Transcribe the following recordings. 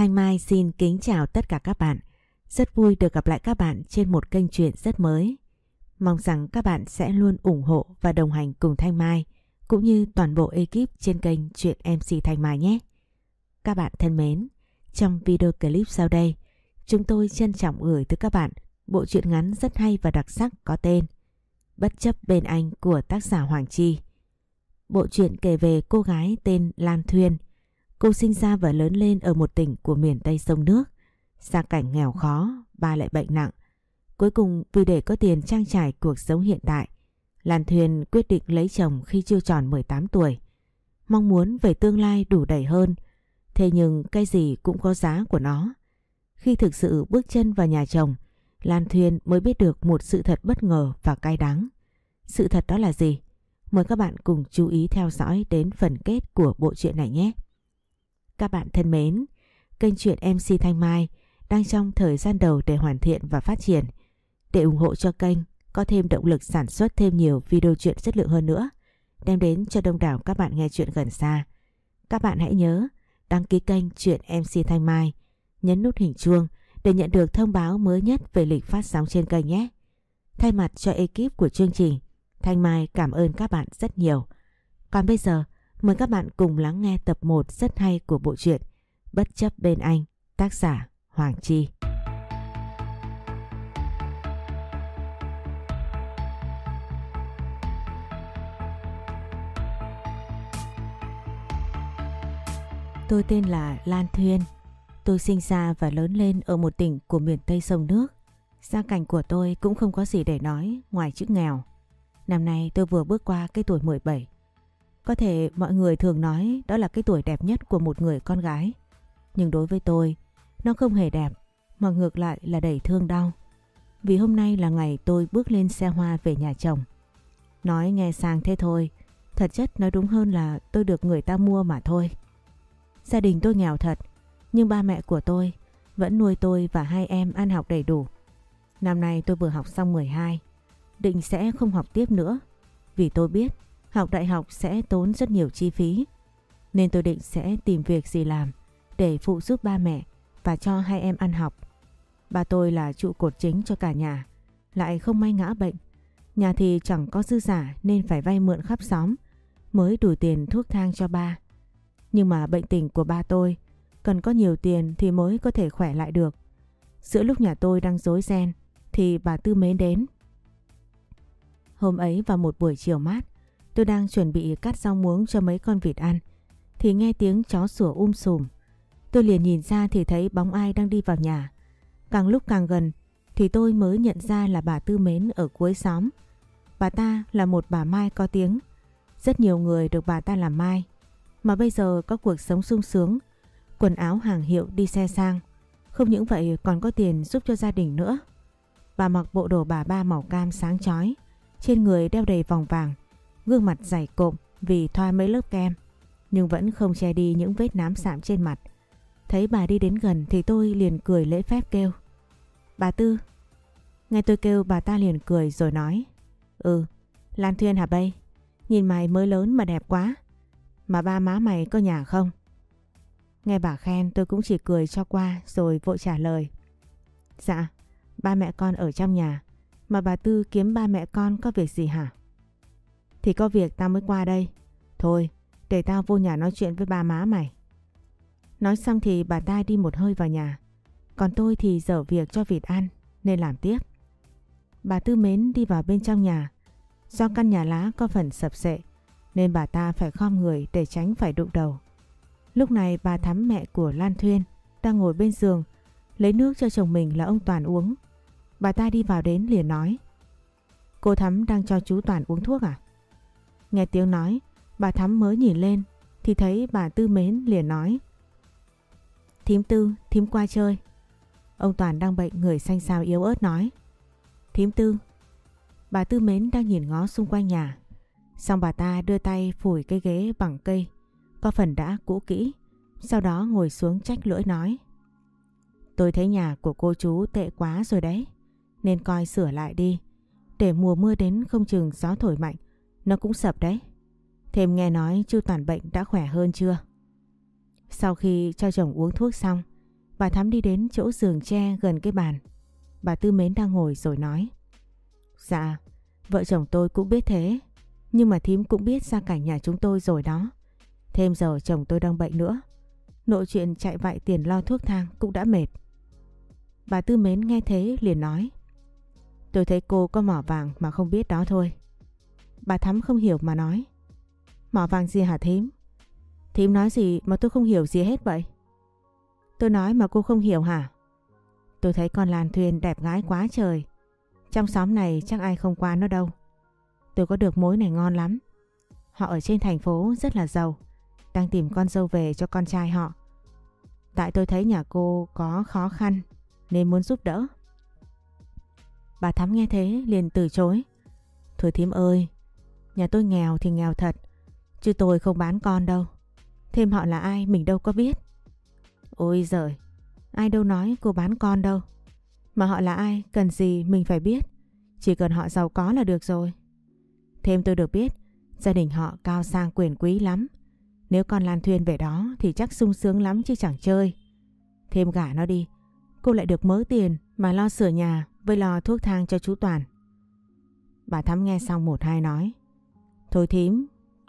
Thanh Mai xin kính chào tất cả các bạn. Rất vui được gặp lại các bạn trên một kênh truyện rất mới. Mong rằng các bạn sẽ luôn ủng hộ và đồng hành cùng Thanh Mai cũng như toàn bộ ekip trên kênh truyện MC Thanh Mai nhé. Các bạn thân mến, trong video clip sau đây, chúng tôi trân trọng gửi tới các bạn bộ truyện ngắn rất hay và đặc sắc có tên Bất chấp bên anh của tác giả Hoàng Chi. Bộ truyện kể về cô gái tên Lan Thuyên. Cô sinh ra và lớn lên ở một tỉnh của miền Tây sông nước. Gia cảnh nghèo khó, ba lại bệnh nặng. Cuối cùng vì để có tiền trang trải cuộc sống hiện tại, Lan Thuyền quyết định lấy chồng khi chưa tròn 18 tuổi. Mong muốn về tương lai đủ đầy hơn, thế nhưng cái gì cũng có giá của nó. Khi thực sự bước chân vào nhà chồng, Lan Thuyền mới biết được một sự thật bất ngờ và cay đắng. Sự thật đó là gì? Mời các bạn cùng chú ý theo dõi đến phần kết của bộ truyện này nhé. Các bạn thân mến, kênh truyện MC Thanh Mai đang trong thời gian đầu để hoàn thiện và phát triển. Để ủng hộ cho kênh có thêm động lực sản xuất thêm nhiều video truyện chất lượng hơn nữa, đem đến cho đông đảo các bạn nghe truyện gần xa. Các bạn hãy nhớ đăng ký kênh truyện MC Thanh Mai, nhấn nút hình chuông để nhận được thông báo mới nhất về lịch phát sóng trên kênh nhé. Thay mặt cho ekip của chương trình, Thanh Mai cảm ơn các bạn rất nhiều. Còn bây giờ, mời các bạn cùng lắng nghe tập 1 rất hay của bộ truyện Bất chấp bên anh, tác giả Hoàng Chi. Tôi tên là Lan Thuyên. Tôi sinh ra và lớn lên ở một tỉnh của miền Tây sông nước. Gia cảnh của tôi cũng không có gì để nói ngoài chữ nghèo. Năm nay tôi vừa bước qua cái tuổi 17. Có thể mọi người thường nói đó là cái tuổi đẹp nhất của một người con gái. Nhưng đối với tôi, nó không hề đẹp, mà ngược lại là đầy thương đau. Vì hôm nay là ngày tôi bước lên xe hoa về nhà chồng. Nói nghe sang thế thôi, thật chất nói đúng hơn là tôi được người ta mua mà thôi. Gia đình tôi nghèo thật, nhưng ba mẹ của tôi vẫn nuôi tôi và hai em ăn học đầy đủ. Năm nay tôi vừa học xong 12, định sẽ không học tiếp nữa. Vì tôi biết học đại học sẽ tốn rất nhiều chi phí. Nên tôi định sẽ tìm việc gì làm để phụ giúp ba mẹ và cho hai em ăn học. Ba tôi là trụ cột chính cho cả nhà, lại không may ngã bệnh. Nhà thì chẳng có dư giả nên phải vay mượn khắp xóm mới đủ tiền thuốc thang cho ba. Nhưng mà bệnh tình của ba tôi cần có nhiều tiền thì mới có thể khỏe lại được. Giữa lúc nhà tôi đang dối ren thì bà Tư mến đến. Hôm ấy vào một buổi chiều mát, tôi đang chuẩn bị cắt rau muống cho mấy con vịt ăn thì nghe tiếng chó sủa um sùm. Tôi liền nhìn ra thì thấy bóng ai đang đi vào nhà. Càng lúc càng gần thì tôi mới nhận ra là bà Tư Mến ở cuối xóm. Bà ta là một bà Mai có tiếng. Rất nhiều người được bà ta làm Mai. Mà bây giờ có cuộc sống sung sướng, quần áo hàng hiệu đi xe sang. Không những vậy còn có tiền giúp cho gia đình nữa. Bà mặc bộ đồ bà ba màu cam sáng chói, trên người đeo đầy vòng vàng, gương mặt dày cộm vì thoa mấy lớp kem, nhưng vẫn không che đi những vết nám sạm trên mặt. Thấy bà đi đến gần thì tôi liền cười lễ phép kêu. Bà Tư. Nghe tôi kêu bà ta liền cười rồi nói. Ừ, Lan Thuyên hả bây? Nhìn mày mới lớn mà đẹp quá. Mà ba má mày có nhà không? Nghe bà khen tôi cũng chỉ cười cho qua rồi vội trả lời. Dạ, ba mẹ con ở trong nhà. Mà bà Tư kiếm ba mẹ con có việc gì hả? Thì có việc tao mới qua đây. Thôi, để tao vô nhà nói chuyện với ba má mày. Nói xong thì bà ta đi một hơi vào nhà. Còn tôi thì dở việc cho vịt ăn nên làm tiếp. Bà Tư Mến đi vào bên trong nhà. Do căn nhà lá có phần sập sệ nên bà ta phải khom người để tránh phải đụng đầu. Lúc này bà Thắm mẹ của Lan Thuyên đang ngồi bên giường lấy nước cho chồng mình là ông Toàn uống. Bà ta đi vào đến liền nói Cô Thắm đang cho chú Toàn uống thuốc à? Nghe tiếng nói bà Thắm mới nhìn lên thì thấy bà Tư Mến liền nói. Thím Tư, thím qua chơi. Ông Toàn đang bệnh người xanh xao yếu ớt nói. Thím Tư Bà Tư Mến đang nhìn ngó xung quanh nhà. Xong bà ta đưa tay phủi cái ghế bằng cây Có phần đã cũ kỹ Sau đó ngồi xuống trách lưỡi nói. Tôi thấy nhà của cô chú tệ quá rồi đấy Nên coi sửa lại đi Để mùa mưa đến không chừng gió thổi mạnh nó cũng sập đấy Thêm nghe nói chu toàn bệnh đã khỏe hơn chưa Sau khi cho chồng uống thuốc xong Bà Thắm đi đến chỗ giường tre gần cái bàn. Bà Tư Mến đang ngồi rồi nói. Dạ, vợ chồng tôi cũng biết thế. Nhưng mà thím cũng biết gia cảnh nhà chúng tôi rồi đó. Thêm giờ chồng tôi đang bệnh nữa. Nội chuyện chạy vạy tiền lo thuốc thang cũng đã mệt. Bà Tư Mến nghe thế liền nói. Tôi thấy cô có mỏ vàng mà không biết đó thôi. Bà Thắm không hiểu mà nói. Mỏ vàng gì hả thím? Thím nói gì mà tôi không hiểu gì hết vậy? Tôi nói mà cô không hiểu hả? Tôi thấy con Lan Thuyền đẹp gái quá trời. Trong xóm này chắc ai không qua nó đâu. Tôi có được mối này ngon lắm. Họ ở trên thành phố rất là giàu. Đang tìm con dâu về cho con trai họ. Tại tôi thấy nhà cô có khó khăn nên muốn giúp đỡ. Bà Thắm nghe thế liền từ chối. Thôi thím ơi, nhà tôi nghèo thì nghèo thật. Chứ tôi không bán con đâu. Thêm họ là ai mình đâu có biết. Ôi giời, ai đâu nói cô bán con đâu. Mà họ là ai, cần gì mình phải biết. Chỉ cần họ giàu có là được rồi. Thêm tôi được biết, gia đình họ cao sang quyền quý lắm. Nếu con Lan Thuyên về đó thì chắc sung sướng lắm chứ chẳng chơi. Thêm gả nó đi, cô lại được mớ tiền mà lo sửa nhà với lo thuốc thang cho chú Toàn. Bà Thắm nghe xong một hai nói. Thôi thím,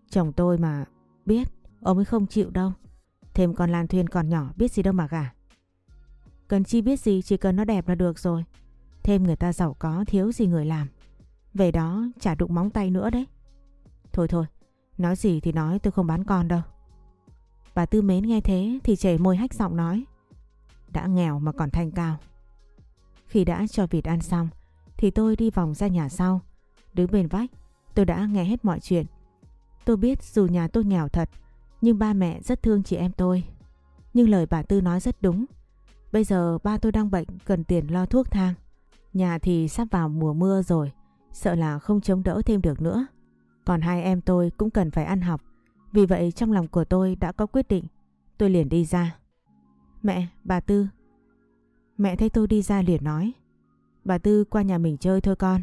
chồng tôi mà biết, ông ấy không chịu đâu. Thêm con Lan Thuyên còn nhỏ biết gì đâu mà gả. Cần chi biết gì chỉ cần nó đẹp là được rồi. Thêm người ta giàu có thiếu gì người làm. Về đó chả đụng móng tay nữa đấy. Thôi thôi, nói gì thì nói tôi không bán con đâu. Bà Tư Mến nghe thế thì chảy môi hách giọng nói. Đã nghèo mà còn thanh cao. Khi đã cho vịt ăn xong thì tôi đi vòng ra nhà sau. Đứng bên vách tôi đã nghe hết mọi chuyện. Tôi biết dù nhà tôi nghèo thật nhưng ba mẹ rất thương chị em tôi. Nhưng lời bà Tư nói rất đúng. Bây giờ ba tôi đang bệnh cần tiền lo thuốc thang. Nhà thì sắp vào mùa mưa rồi. Sợ là không chống đỡ thêm được nữa. Còn hai em tôi cũng cần phải ăn học. Vì vậy trong lòng của tôi đã có quyết định. Tôi liền đi ra. Mẹ, bà Tư. Mẹ thấy tôi đi ra liền nói. Bà Tư qua nhà mình chơi thôi con.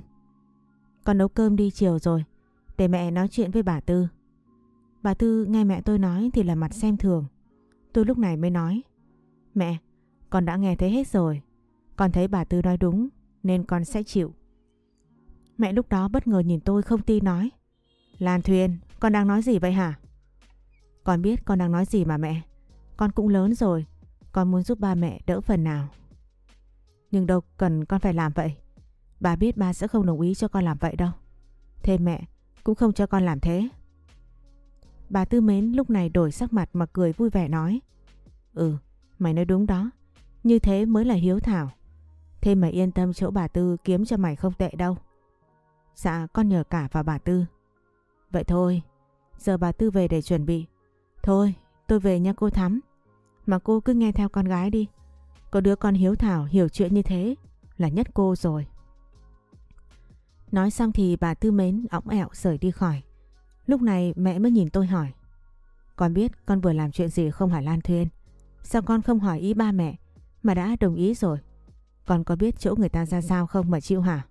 Con nấu cơm đi chiều rồi. Để mẹ nói chuyện với bà Tư. Bà Tư nghe mẹ tôi nói thì là mặt xem thường. Tôi lúc này mới nói. Mẹ, con đã nghe thấy hết rồi. Con thấy bà Tư nói đúng nên con sẽ chịu. Mẹ lúc đó bất ngờ nhìn tôi không tin nói. Lan Thuyền, con đang nói gì vậy hả? Con biết con đang nói gì mà mẹ. Con cũng lớn rồi. Con muốn giúp ba mẹ đỡ phần nào. Nhưng đâu cần con phải làm vậy. Bà biết ba sẽ không đồng ý cho con làm vậy đâu. Thêm mẹ cũng không cho con làm thế. Bà Tư Mến lúc này đổi sắc mặt mà cười vui vẻ nói. Ừ, mày nói đúng đó. Như thế mới là hiếu thảo. Thế mày yên tâm chỗ bà Tư kiếm cho mày không tệ đâu. Dạ con nhờ cả vào bà Tư. Vậy thôi, giờ bà Tư về để chuẩn bị. Thôi, tôi về nha cô Thắm. Mà cô cứ nghe theo con gái đi. Có đứa con hiếu thảo hiểu chuyện như thế là nhất cô rồi. Nói xong thì bà Tư Mến õng ẹo rời đi khỏi. Lúc này mẹ mới nhìn tôi hỏi. Con biết con vừa làm chuyện gì không hả Lan Thuyên? Sao con không hỏi ý ba mẹ mà đã đồng ý rồi? Con có biết chỗ người ta ra sao không mà chịu hả?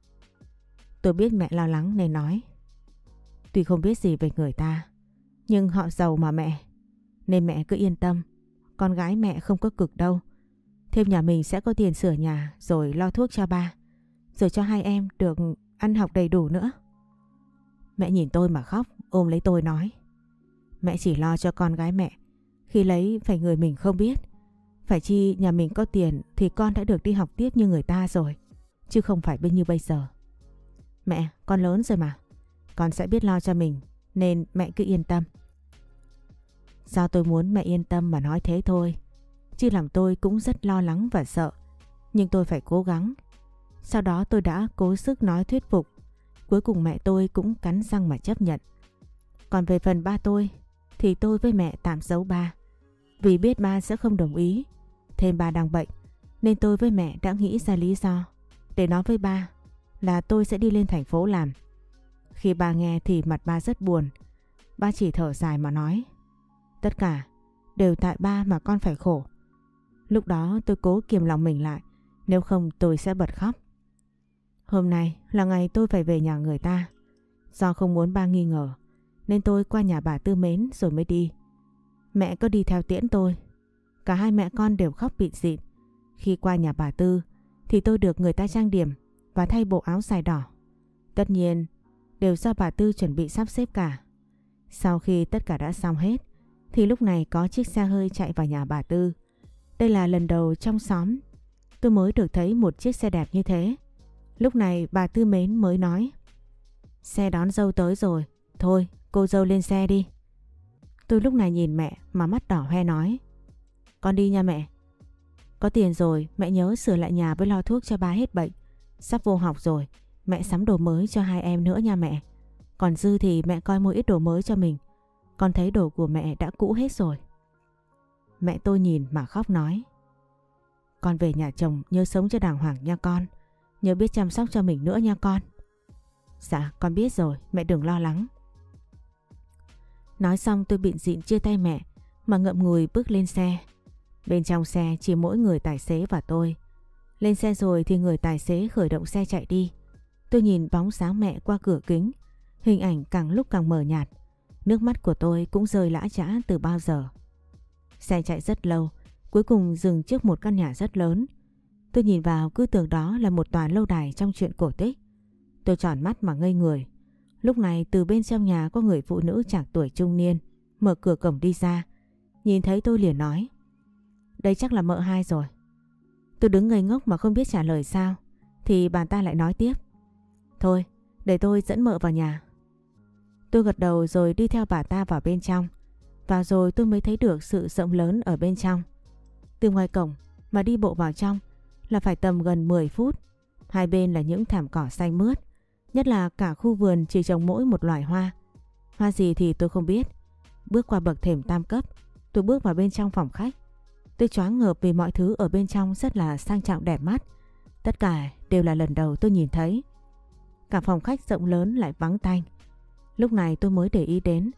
Tôi biết mẹ lo lắng nên nói. Tuy không biết gì về người ta, nhưng họ giàu mà mẹ. Nên mẹ cứ yên tâm, con gái mẹ không có cực đâu. Thêm nhà mình sẽ có tiền sửa nhà rồi lo thuốc cho ba. Rồi cho hai em được ăn học đầy đủ nữa. Mẹ nhìn tôi mà khóc, ôm lấy tôi nói. Mẹ chỉ lo cho con gái mẹ. Khi lấy phải người mình không biết. Phải chi nhà mình có tiền thì con đã được đi học tiếp như người ta rồi. Chứ không phải bên như bây giờ. Mẹ, con lớn rồi mà. Con sẽ biết lo cho mình. Nên mẹ cứ yên tâm. Sao tôi muốn mẹ yên tâm mà nói thế thôi. Chứ làm tôi cũng rất lo lắng và sợ. Nhưng tôi phải cố gắng. Sau đó tôi đã cố sức nói thuyết phục. Cuối cùng mẹ tôi cũng cắn răng mà chấp nhận. Còn về phần ba tôi thì tôi với mẹ tạm giấu ba. Vì biết ba sẽ không đồng ý. Thêm ba đang bệnh nên tôi với mẹ đã nghĩ ra lý do để nói với ba là tôi sẽ đi lên thành phố làm. Khi ba nghe thì mặt ba rất buồn. Ba chỉ thở dài mà nói. Tất cả đều tại ba mà con phải khổ. Lúc đó tôi cố kiềm lòng mình lại, nếu không tôi sẽ bật khóc. Hôm nay là ngày tôi phải về nhà người ta. Do không muốn ba nghi ngờ, nên tôi qua nhà bà Tư Mến rồi mới đi. Mẹ có đi theo tiễn tôi. Cả hai mẹ con đều khóc bịt dịn. Khi qua nhà bà Tư thì tôi được người ta trang điểm và thay bộ áo dài đỏ. Tất nhiên đều do bà Tư chuẩn bị sắp xếp cả. Sau khi tất cả đã xong hết thì lúc này có chiếc xe hơi chạy vào nhà bà Tư. Đây là lần đầu trong xóm tôi mới được thấy một chiếc xe đẹp như thế. Lúc này bà Tư Mến mới nói Xe đón dâu tới rồi, thôi cô dâu lên xe đi. Tôi lúc này nhìn mẹ mà mắt đỏ hoe nói Con đi nha mẹ. Có tiền rồi, mẹ nhớ sửa lại nhà với lo thuốc cho ba hết bệnh. Sắp vô học rồi, mẹ sắm đồ mới cho hai em nữa nha mẹ. Còn dư thì mẹ coi mua ít đồ mới cho mình. Con thấy đồ của mẹ đã cũ hết rồi. Mẹ tôi nhìn mà khóc nói. Con về nhà chồng nhớ sống cho đàng hoàng nha con. Nhớ biết chăm sóc cho mình nữa nha con. Dạ con biết rồi mẹ đừng lo lắng. Nói xong tôi bịn dịn chia tay mẹ mà ngậm ngùi bước lên xe. Bên trong xe chỉ mỗi người tài xế và tôi. Lên xe rồi thì người tài xế khởi động xe chạy đi. Tôi nhìn bóng dáng mẹ qua cửa kính. Hình ảnh càng lúc càng mờ nhạt. Nước mắt của tôi cũng rơi lã chã từ bao giờ. Xe chạy rất lâu, cuối cùng dừng trước một căn nhà rất lớn. Tôi nhìn vào cứ tưởng đó là một tòa lâu đài trong chuyện cổ tích. Tôi tròn mắt mà ngây người. Lúc này từ bên trong nhà có người phụ nữ chạc tuổi trung niên, mở cửa cổng đi ra. Nhìn thấy tôi liền nói. Đây chắc là mợ hai rồi. Tôi đứng ngây ngốc mà không biết trả lời sao. Thì bà ta lại nói tiếp. Thôi, để tôi dẫn mợ vào nhà. Tôi gật đầu rồi đi theo bà ta vào bên trong. Và rồi tôi mới thấy được sự rộng lớn ở bên trong. Từ ngoài cổng mà đi bộ vào trong là phải tầm gần 10 phút. Hai bên là những thảm cỏ xanh mướt. Nhất là cả khu vườn chỉ trồng mỗi một loài hoa. Hoa gì thì tôi không biết. Bước qua bậc thềm tam cấp, tôi bước vào bên trong phòng khách. Tôi choáng ngợp vì mọi thứ ở bên trong rất là sang trọng đẹp mắt. Tất cả đều là lần đầu tôi nhìn thấy. Cả phòng khách rộng lớn lại vắng tanh. Lúc này tôi mới để ý đến.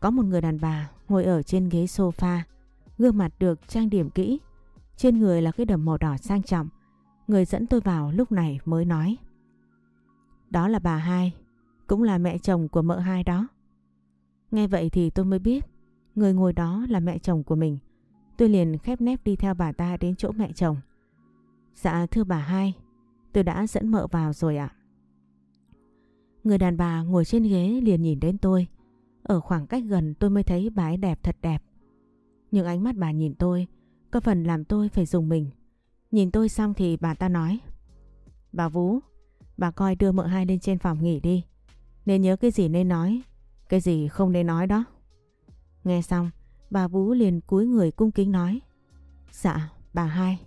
Có một người đàn bà ngồi ở trên ghế sofa. Gương mặt được trang điểm kỹ. Trên người là cái đầm màu đỏ sang trọng. Người dẫn tôi vào lúc này mới nói. Đó là bà hai, cũng là mẹ chồng của mợ hai đó. Nghe vậy thì tôi mới biết người ngồi đó là mẹ chồng của mình. Tôi liền khép nép đi theo bà ta đến chỗ mẹ chồng. Dạ thưa bà hai, tôi đã dẫn mợ vào rồi ạ. Người đàn bà ngồi trên ghế liền nhìn đến tôi. Ở khoảng cách gần tôi mới thấy bà ấy đẹp thật đẹp. Nhưng ánh mắt bà nhìn tôi có phần làm tôi phải dùng mình. Nhìn tôi xong thì bà ta nói Bà Vũ, bà coi đưa mợ hai lên trên phòng nghỉ đi. Nên nhớ cái gì nên nói, cái gì không nên nói đó. Nghe xong, bà Vũ liền cúi người cung kính nói Dạ, bà hai.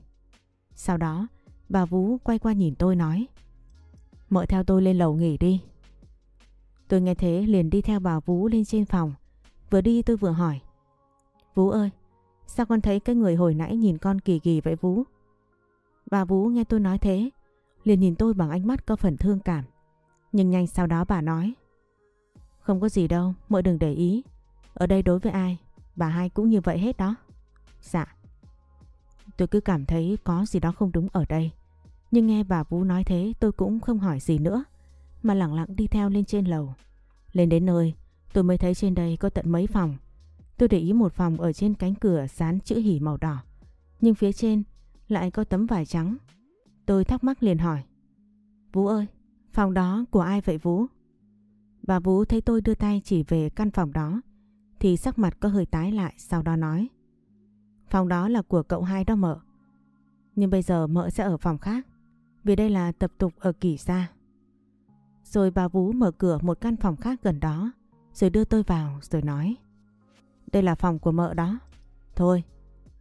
Sau đó, bà Vũ quay qua nhìn tôi nói Mợ theo tôi lên lầu nghỉ đi. Tôi nghe thế liền đi theo bà Vũ lên trên phòng. Vừa đi tôi vừa hỏi. Vũ ơi, sao con thấy cái người hồi nãy nhìn con kỳ kỳ vậy Vũ? Bà Vũ nghe tôi nói thế, liền nhìn tôi bằng ánh mắt có phần thương cảm. Nhưng nhanh sau đó bà nói. Không có gì đâu, mợ đừng để ý. Ở đây đối với ai, bà hai cũng như vậy hết đó. Dạ. Tôi cứ cảm thấy có gì đó không đúng ở đây. Nhưng nghe bà Vũ nói thế tôi cũng không hỏi gì nữa mà lặng lặng đi theo lên trên lầu. Lên đến nơi, tôi mới thấy trên đây có tận mấy phòng. Tôi để ý một phòng ở trên cánh cửa dán chữ hỉ màu đỏ. Nhưng phía trên lại có tấm vải trắng. Tôi thắc mắc liền hỏi. Vũ ơi, phòng đó của ai vậy Vũ? Bà Vũ thấy tôi đưa tay chỉ về căn phòng đó thì sắc mặt có hơi tái lại sau đó nói. Phòng đó là của cậu hai đó mợ. Nhưng bây giờ mợ sẽ ở phòng khác vì đây là tập tục ở kỳ gia. Rồi bà Vũ mở cửa một căn phòng khác gần đó rồi đưa tôi vào rồi nói đây là phòng của mợ đó. Thôi,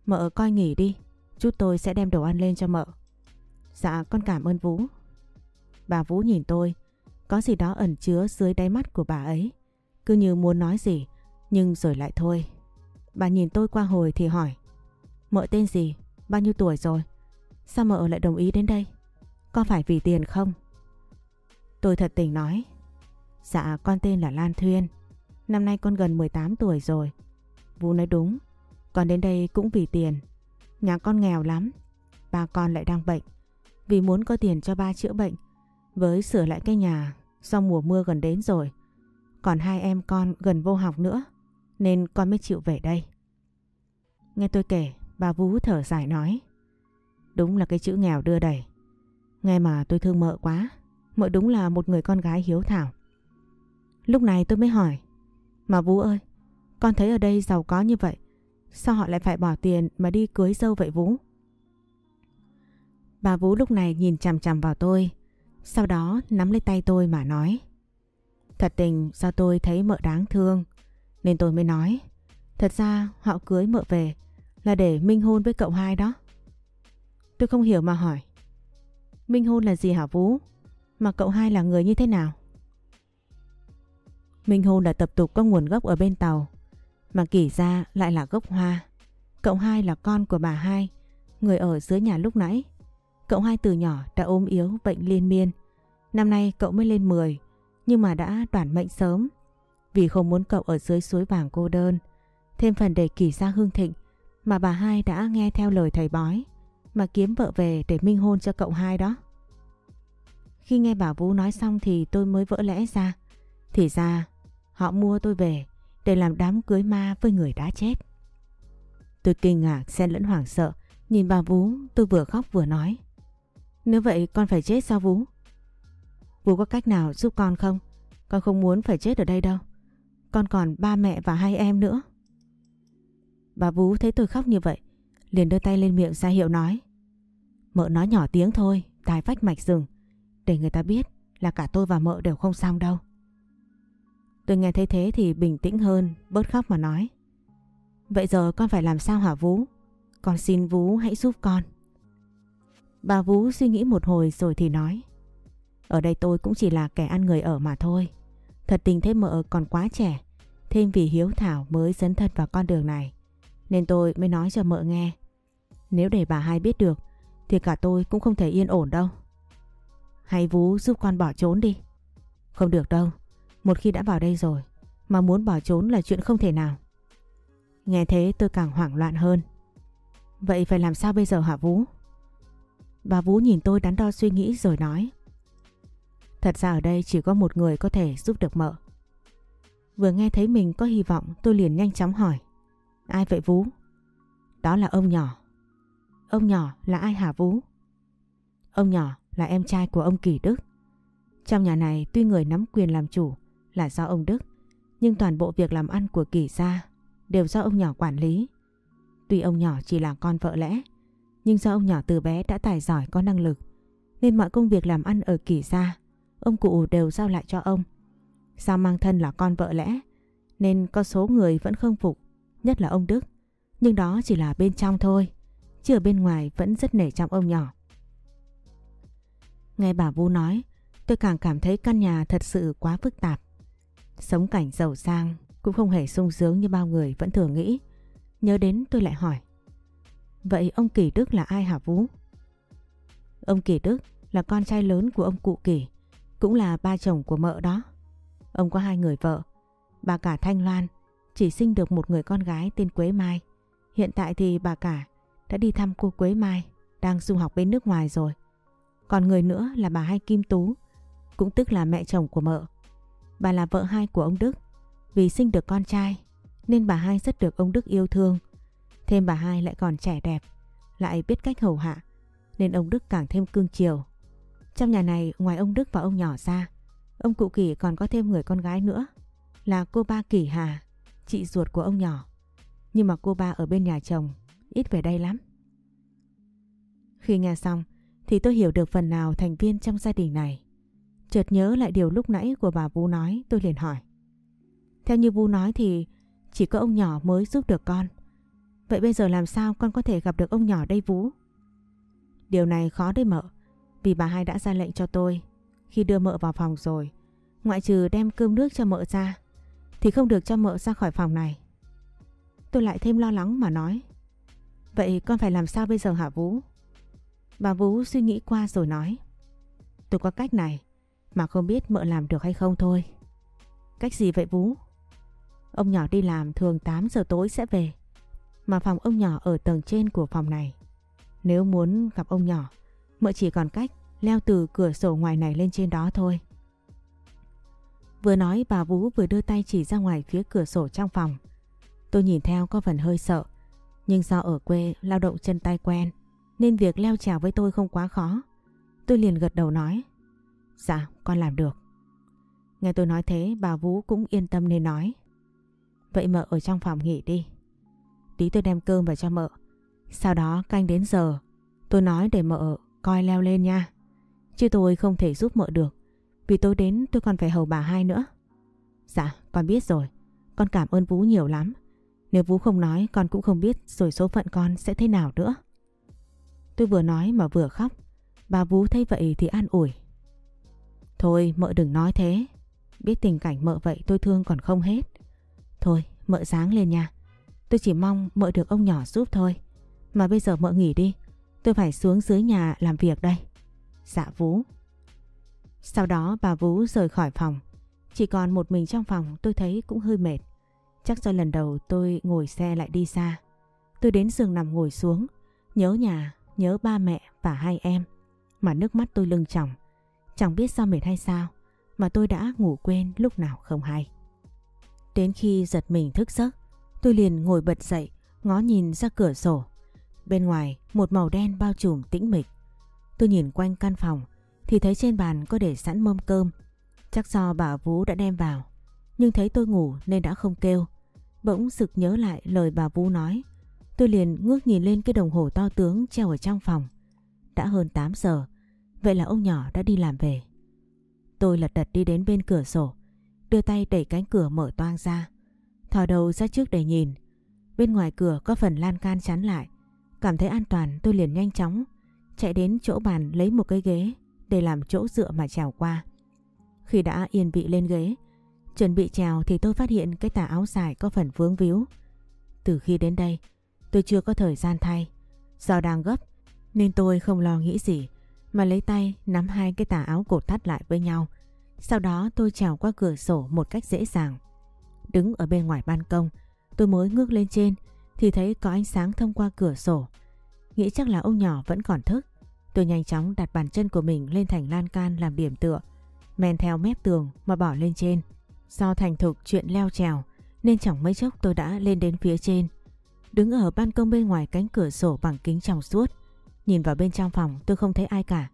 mợ coi nghỉ đi. Chút tôi sẽ đem đồ ăn lên cho mợ. Dạ con cảm ơn Vũ. Bà Vũ nhìn tôi. Có gì đó ẩn chứa dưới đáy mắt của bà ấy. Cứ như muốn nói gì, Nhưng rồi lại thôi. Bà nhìn tôi qua hồi thì hỏi, Mợ tên gì? Bao nhiêu tuổi rồi? Sao mợ lại đồng ý đến đây? Có phải vì tiền không? Tôi thật tình nói Dạ con tên là Lan Thuyên. Năm nay con gần 18 tuổi rồi. Vũ nói đúng Con đến đây cũng vì tiền Nhà con nghèo lắm Ba con lại đang bệnh Vì muốn có tiền cho ba chữa bệnh Với sửa lại cái nhà Do mùa mưa gần đến rồi Còn hai em con gần vô học nữa Nên con mới chịu về đây Nghe tôi kể Bà Vũ thở dài nói Đúng là cái chữ nghèo đưa đẩy. Nghe mà tôi thương mợ quá. Mợ đúng là một người con gái hiếu thảo. Lúc này tôi mới hỏi. Mà Vũ ơi, con thấy ở đây giàu có như vậy. Sao họ lại phải bỏ tiền mà đi cưới dâu vậy Vũ? Bà Vũ lúc này nhìn chằm chằm vào tôi. Sau đó nắm lấy tay tôi mà nói. Thật tình, do tôi thấy mợ đáng thương. Nên tôi mới nói. Thật ra họ cưới mợ về là để minh hôn với cậu hai đó. Tôi không hiểu mà hỏi. Minh hôn là gì hả Vũ? Mà cậu hai là người như thế nào? Minh hôn là tập tục có nguồn gốc ở bên tàu. Mà kỷ ra lại là gốc hoa. Cậu hai là con của bà hai, người ở dưới nhà lúc nãy. Cậu hai từ nhỏ đã ốm yếu bệnh liên miên. Năm nay cậu mới lên 10, nhưng mà đã đoản mệnh sớm. Vì không muốn cậu ở dưới suối vàng cô đơn. Thêm phần để kỷ ra hương thịnh, mà bà hai đã nghe theo lời thầy bói, mà kiếm vợ về để minh hôn cho cậu hai đó. Khi nghe bà Vũ nói xong thì tôi mới vỡ lẽ ra. Thì ra họ mua tôi về để làm đám cưới ma với người đã chết. Tôi kinh ngạc xen lẫn hoảng sợ, nhìn bà Vũ tôi vừa khóc vừa nói. Nếu vậy con phải chết sao Vũ? Vũ có cách nào giúp con không? Con không muốn phải chết ở đây đâu. Con còn ba mẹ và hai em nữa. Bà Vũ thấy tôi khóc như vậy, liền đưa tay lên miệng ra hiệu nói. Mợ nói nhỏ tiếng thôi, tai vách mạch rừng, để người ta biết là cả tôi và mợ đều không xong đâu. Tôi nghe thấy thế thì bình tĩnh hơn, bớt khóc mà nói. Vậy giờ con phải làm sao hả Vũ? Con xin Vũ hãy giúp con. Bà Vũ suy nghĩ một hồi rồi thì nói. Ở đây tôi cũng chỉ là kẻ ăn người ở mà thôi. Thật tình thế mợ còn quá trẻ. Thêm vì hiếu thảo mới dấn thân vào con đường này. Nên tôi mới nói cho mợ nghe. Nếu để bà hai biết được thì cả tôi cũng không thể yên ổn đâu. Hay Vũ giúp con bỏ trốn đi. Không được đâu. Một khi đã vào đây rồi, mà muốn bỏ trốn là chuyện không thể nào. Nghe thế tôi càng hoảng loạn hơn. Vậy phải làm sao bây giờ hả Vũ? Bà Vũ nhìn tôi đắn đo suy nghĩ rồi nói. Thật ra ở đây chỉ có một người có thể giúp được mợ. Vừa nghe thấy mình có hy vọng, tôi liền nhanh chóng hỏi. Ai vậy Vũ? Đó là ông nhỏ. Ông nhỏ là ai hả Vũ? Ông nhỏ là em trai của ông Kỳ Đức. Trong nhà này tuy người nắm quyền làm chủ là do ông Đức, nhưng toàn bộ việc làm ăn của Kỳ gia đều do ông nhỏ quản lý. Tuy ông nhỏ chỉ là con vợ lẽ, nhưng do ông nhỏ từ bé đã tài giỏi có năng lực, nên mọi công việc làm ăn ở Kỳ gia, ông cụ đều giao lại cho ông. Sao mang thân là con vợ lẽ, nên có số người vẫn không phục, nhất là ông Đức. Nhưng đó chỉ là bên trong thôi, chứ ở bên ngoài vẫn rất nể trọng ông nhỏ. Nghe bà Vu nói, tôi càng cảm thấy căn nhà thật sự quá phức tạp. Sống cảnh giàu sang cũng không hề sung sướng như bao người vẫn thường nghĩ. Nhớ đến tôi lại hỏi. Vậy ông Kỳ Đức là ai hả Vũ? Ông Kỳ Đức là con trai lớn của ông cụ Kỳ, cũng là ba chồng của mợ đó. Ông có hai người vợ, bà cả Thanh Loan chỉ sinh được một người con gái tên Quế Mai. Hiện tại thì bà cả đã đi thăm cô Quế Mai, đang du học bên nước ngoài rồi. Còn người nữa là bà Hai Kim Tú, cũng tức là mẹ chồng của mợ. Bà là vợ hai của ông Đức. Vì sinh được con trai nên bà hai rất được ông Đức yêu thương. Thêm bà hai lại còn trẻ đẹp, lại biết cách hầu hạ nên ông Đức càng thêm cương chiều. Trong nhà này ngoài ông Đức và ông nhỏ ra, ông cụ Kỳ còn có thêm người con gái nữa là cô ba Kỳ Hà, chị ruột của ông nhỏ. Nhưng mà cô ba ở bên nhà chồng, ít về đây lắm. Khi nghe xong thì tôi hiểu được phần nào thành viên trong gia đình này. Chợt nhớ lại điều lúc nãy của bà Vũ nói, tôi liền hỏi. Theo như Vũ nói thì chỉ có ông nhỏ mới giúp được con. Vậy bây giờ làm sao con có thể gặp được ông nhỏ đây Vũ? Điều này khó đấy mợ. Vì bà hai đã ra lệnh cho tôi khi đưa mợ vào phòng rồi. Ngoại trừ đem cơm nước cho mợ ra, thì không được cho mợ ra khỏi phòng này. Tôi lại thêm lo lắng mà nói. Vậy con phải làm sao bây giờ hả Vũ? Bà Vũ suy nghĩ qua rồi nói. Tôi có cách này mà không biết mợ làm được hay không thôi. Cách gì vậy Vũ? Ông nhỏ đi làm thường 8 giờ tối sẽ về. Mà phòng ông nhỏ ở tầng trên của phòng này. Nếu muốn gặp ông nhỏ, mợ chỉ còn cách leo từ cửa sổ ngoài này lên trên đó thôi. Vừa nói bà Vũ vừa đưa tay chỉ ra ngoài phía cửa sổ trong phòng. Tôi nhìn theo có phần hơi sợ. Nhưng do ở quê lao động chân tay quen nên việc leo trèo với tôi không quá khó. Tôi liền gật đầu nói. Dạ, con làm được. Nghe tôi nói thế, bà Vũ cũng yên tâm nên nói. Vậy mợ ở trong phòng nghỉ đi. Tí tôi đem cơm vào cho mợ. Sau đó canh đến giờ, tôi nói để mợ coi leo lên nha. Chứ tôi không thể giúp mợ được. Vì tôi đến tôi còn phải hầu bà hai nữa. Dạ, con biết rồi. Con cảm ơn Vũ nhiều lắm. Nếu Vũ không nói con cũng không biết rồi số phận con sẽ thế nào nữa. Tôi vừa nói mà vừa khóc. Bà Vũ thấy vậy thì an ủi. Thôi mợ đừng nói thế. Biết tình cảnh mợ vậy tôi thương còn không hết. Thôi mợ sáng lên nha. Tôi chỉ mong mợ được ông nhỏ giúp thôi. Mà bây giờ mợ nghỉ đi. Tôi phải xuống dưới nhà làm việc đây. Dạ Vũ. Sau đó bà Vũ rời khỏi phòng. Chỉ còn một mình trong phòng tôi thấy cũng hơi mệt. Chắc do lần đầu tôi ngồi xe lại đi xa. Tôi đến giường nằm ngồi xuống. Nhớ nhà, nhớ ba mẹ và hai em. Mà nước mắt tôi lưng tròng. Chẳng biết sao mệt hay sao. Mà tôi đã ngủ quên lúc nào không hay. Đến khi giật mình thức giấc. Tôi liền ngồi bật dậy, ngó nhìn ra cửa sổ. Bên ngoài một màu đen bao trùm tĩnh mịch. Tôi nhìn quanh căn phòng thì thấy trên bàn có để sẵn mâm cơm. Chắc do bà Vũ đã đem vào. Nhưng thấy tôi ngủ nên đã không kêu. Bỗng sực nhớ lại lời bà Vũ nói. Tôi liền ngước nhìn lên cái đồng hồ to tướng treo ở trong phòng. Đã hơn 8 giờ. Vậy là ông nhỏ đã đi làm về. Tôi lật đật đi đến bên cửa sổ. Đưa tay đẩy cánh cửa mở toang ra. Thò đầu ra trước để nhìn. Bên ngoài cửa có phần lan can chắn lại. Cảm thấy an toàn tôi liền nhanh chóng chạy đến chỗ bàn lấy một cái ghế để làm chỗ dựa mà trèo qua. Khi đã yên vị lên ghế, chuẩn bị trèo thì tôi phát hiện cái tà áo dài có phần vướng víu. Từ khi đến đây, tôi chưa có thời gian thay. Do đang gấp nên tôi không lo nghĩ gì mà lấy tay nắm hai cái tà áo cột thắt lại với nhau. Sau đó tôi trèo qua cửa sổ một cách dễ dàng. Đứng ở bên ngoài ban công, tôi mới ngước lên trên thì thấy có ánh sáng thông qua cửa sổ. Nghĩ chắc là ông nhỏ vẫn còn thức. Tôi nhanh chóng đặt bàn chân của mình lên thành lan can làm điểm tựa. Men theo mép tường mà bỏ lên trên. Do thành thục chuyện leo trèo nên chẳng mấy chốc tôi đã lên đến phía trên. Đứng ở ban công bên ngoài cánh cửa sổ bằng kính trong suốt. Nhìn vào bên trong phòng tôi không thấy ai cả.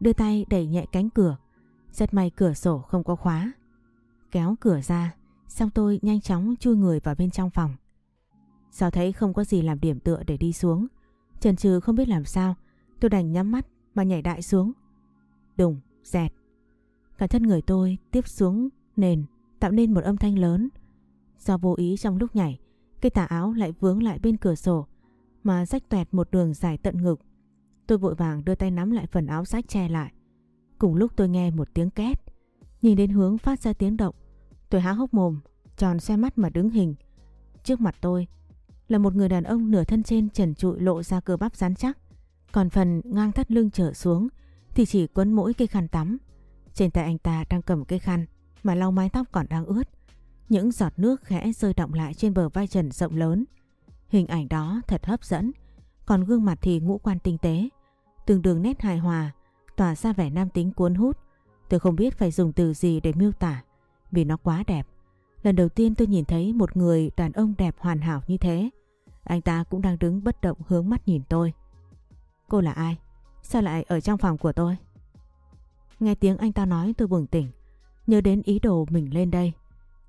Đưa tay đẩy nhẹ cánh cửa. Rất may cửa sổ không có khóa. Kéo cửa ra, xong tôi nhanh chóng chui người vào bên trong phòng. Do thấy không có gì làm điểm tựa để đi xuống. Chần chừ không biết làm sao, tôi đành nhắm mắt mà nhảy đại xuống. Đùng, dẹt. Cả thân người tôi tiếp xuống nền tạo nên một âm thanh lớn. Do vô ý trong lúc nhảy, cây tà áo lại vướng lại bên cửa sổ mà rách toẹt một đường dài tận ngực. Tôi vội vàng đưa tay nắm lại phần áo rách che lại. Cùng lúc tôi nghe một tiếng két. Nhìn đến hướng phát ra tiếng động. Tôi há hốc mồm, tròn xe mắt mà đứng hình. Trước mặt tôi là một người đàn ông nửa thân trên trần trụi lộ ra cơ bắp rắn chắc. Còn phần ngang thắt lưng trở xuống thì chỉ quấn mỗi cây khăn tắm. Trên tay anh ta đang cầm cây khăn mà lau mái tóc còn đang ướt. Những giọt nước khẽ rơi động lại trên bờ vai trần rộng lớn. Hình ảnh đó thật hấp dẫn, còn gương mặt thì ngũ quan tinh tế tương đường nét hài hòa, tỏa ra vẻ nam tính cuốn hút. Tôi không biết phải dùng từ gì để miêu tả, vì nó quá đẹp. Lần đầu tiên tôi nhìn thấy một người đàn ông đẹp hoàn hảo như thế. Anh ta cũng đang đứng bất động hướng mắt nhìn tôi. Cô là ai? Sao lại ở trong phòng của tôi? Nghe tiếng anh ta nói tôi bừng tỉnh. Nhớ đến ý đồ mình lên đây.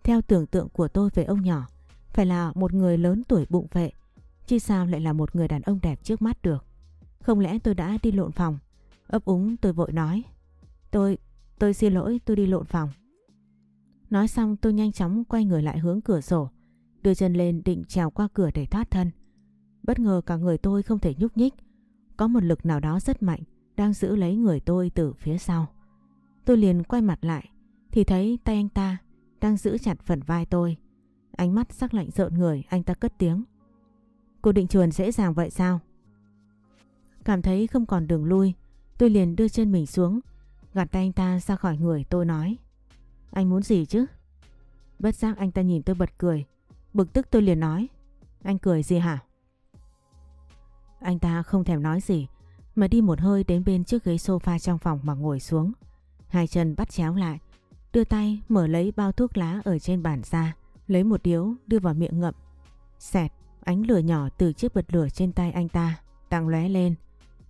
Theo tưởng tượng của tôi về ông nhỏ, phải là một người lớn tuổi bụng vệ. Chứ sao lại là một người đàn ông đẹp trước mắt được? Không lẽ tôi đã đi lộn phòng? Ấp úng tôi vội nói. Tôi, tôi xin lỗi tôi đi lộn phòng. Nói xong tôi nhanh chóng quay người lại hướng cửa sổ, đưa chân lên định trèo qua cửa để thoát thân. Bất ngờ cả người tôi không thể nhúc nhích, có một lực nào đó rất mạnh đang giữ lấy người tôi từ phía sau. Tôi liền quay mặt lại thì thấy tay anh ta đang giữ chặt phần vai tôi. Ánh mắt sắc lạnh rợn người anh ta cất tiếng. Cô định chuồn dễ dàng vậy sao? Cảm thấy không còn đường lui, tôi liền đưa chân mình xuống, gạt tay anh ta ra khỏi người tôi nói. Anh muốn gì chứ? Bất giác anh ta nhìn tôi bật cười. Bực tức tôi liền nói. Anh cười gì hả? Anh ta không thèm nói gì mà đi một hơi đến bên chiếc ghế sofa trong phòng mà ngồi xuống. Hai chân bắt chéo lại, đưa tay mở lấy bao thuốc lá ở trên bàn ra, lấy một điếu đưa vào miệng ngậm. Xẹt, ánh lửa nhỏ từ chiếc bật lửa trên tay anh ta, tăng lóe lên.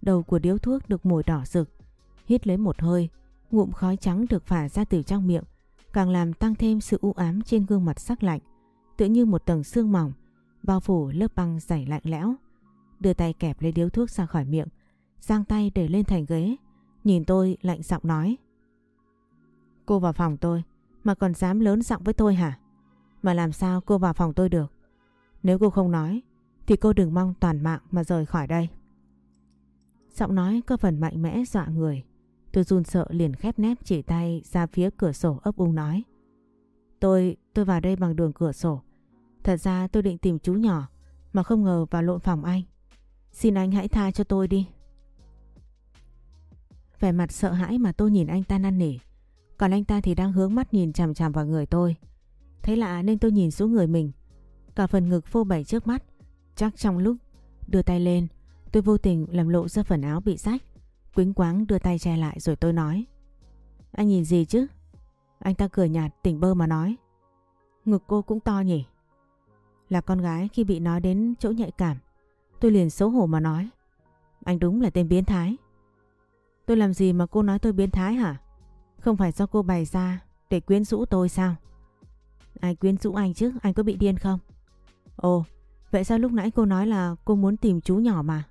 Đầu của điếu thuốc được mồi đỏ rực. Hít lấy một hơi, ngụm khói trắng được phả ra từ trong miệng, càng làm tăng thêm sự u ám trên gương mặt sắc lạnh, tựa như một tầng xương mỏng, bao phủ lớp băng dày lạnh lẽo. Đưa tay kẹp lấy điếu thuốc ra khỏi miệng, giang tay để lên thành ghế, nhìn tôi lạnh giọng nói. Cô vào phòng tôi, mà còn dám lớn giọng với tôi hả? Mà làm sao cô vào phòng tôi được? Nếu cô không nói, thì cô đừng mong toàn mạng mà rời khỏi đây. Giọng nói có phần mạnh mẽ dọa người. Tôi run sợ liền khép nép chỉ tay ra phía cửa sổ ấp úng nói. Tôi, tôi vào đây bằng đường cửa sổ. Thật ra tôi định tìm chú nhỏ mà không ngờ vào lộn phòng anh. Xin anh hãy tha cho tôi đi. Vẻ mặt sợ hãi mà tôi nhìn anh ta năn nỉ. Còn anh ta thì đang hướng mắt nhìn chằm chằm vào người tôi. Thấy lạ nên tôi nhìn xuống người mình. Cả phần ngực phô bày trước mắt. Chắc trong lúc đưa tay lên tôi vô tình làm lộ ra phần áo bị rách. Quýnh quáng đưa tay che lại rồi tôi nói. Anh nhìn gì chứ? Anh ta cười nhạt tỉnh bơ mà nói. Ngực cô cũng to nhỉ? Là con gái khi bị nói đến chỗ nhạy cảm. Tôi liền xấu hổ mà nói. Anh đúng là tên biến thái. Tôi làm gì mà cô nói tôi biến thái hả? Không phải do cô bày ra để quyến rũ tôi sao? Ai quyến rũ anh chứ? Anh có bị điên không? Ồ, vậy sao lúc nãy cô nói là cô muốn tìm chú nhỏ mà?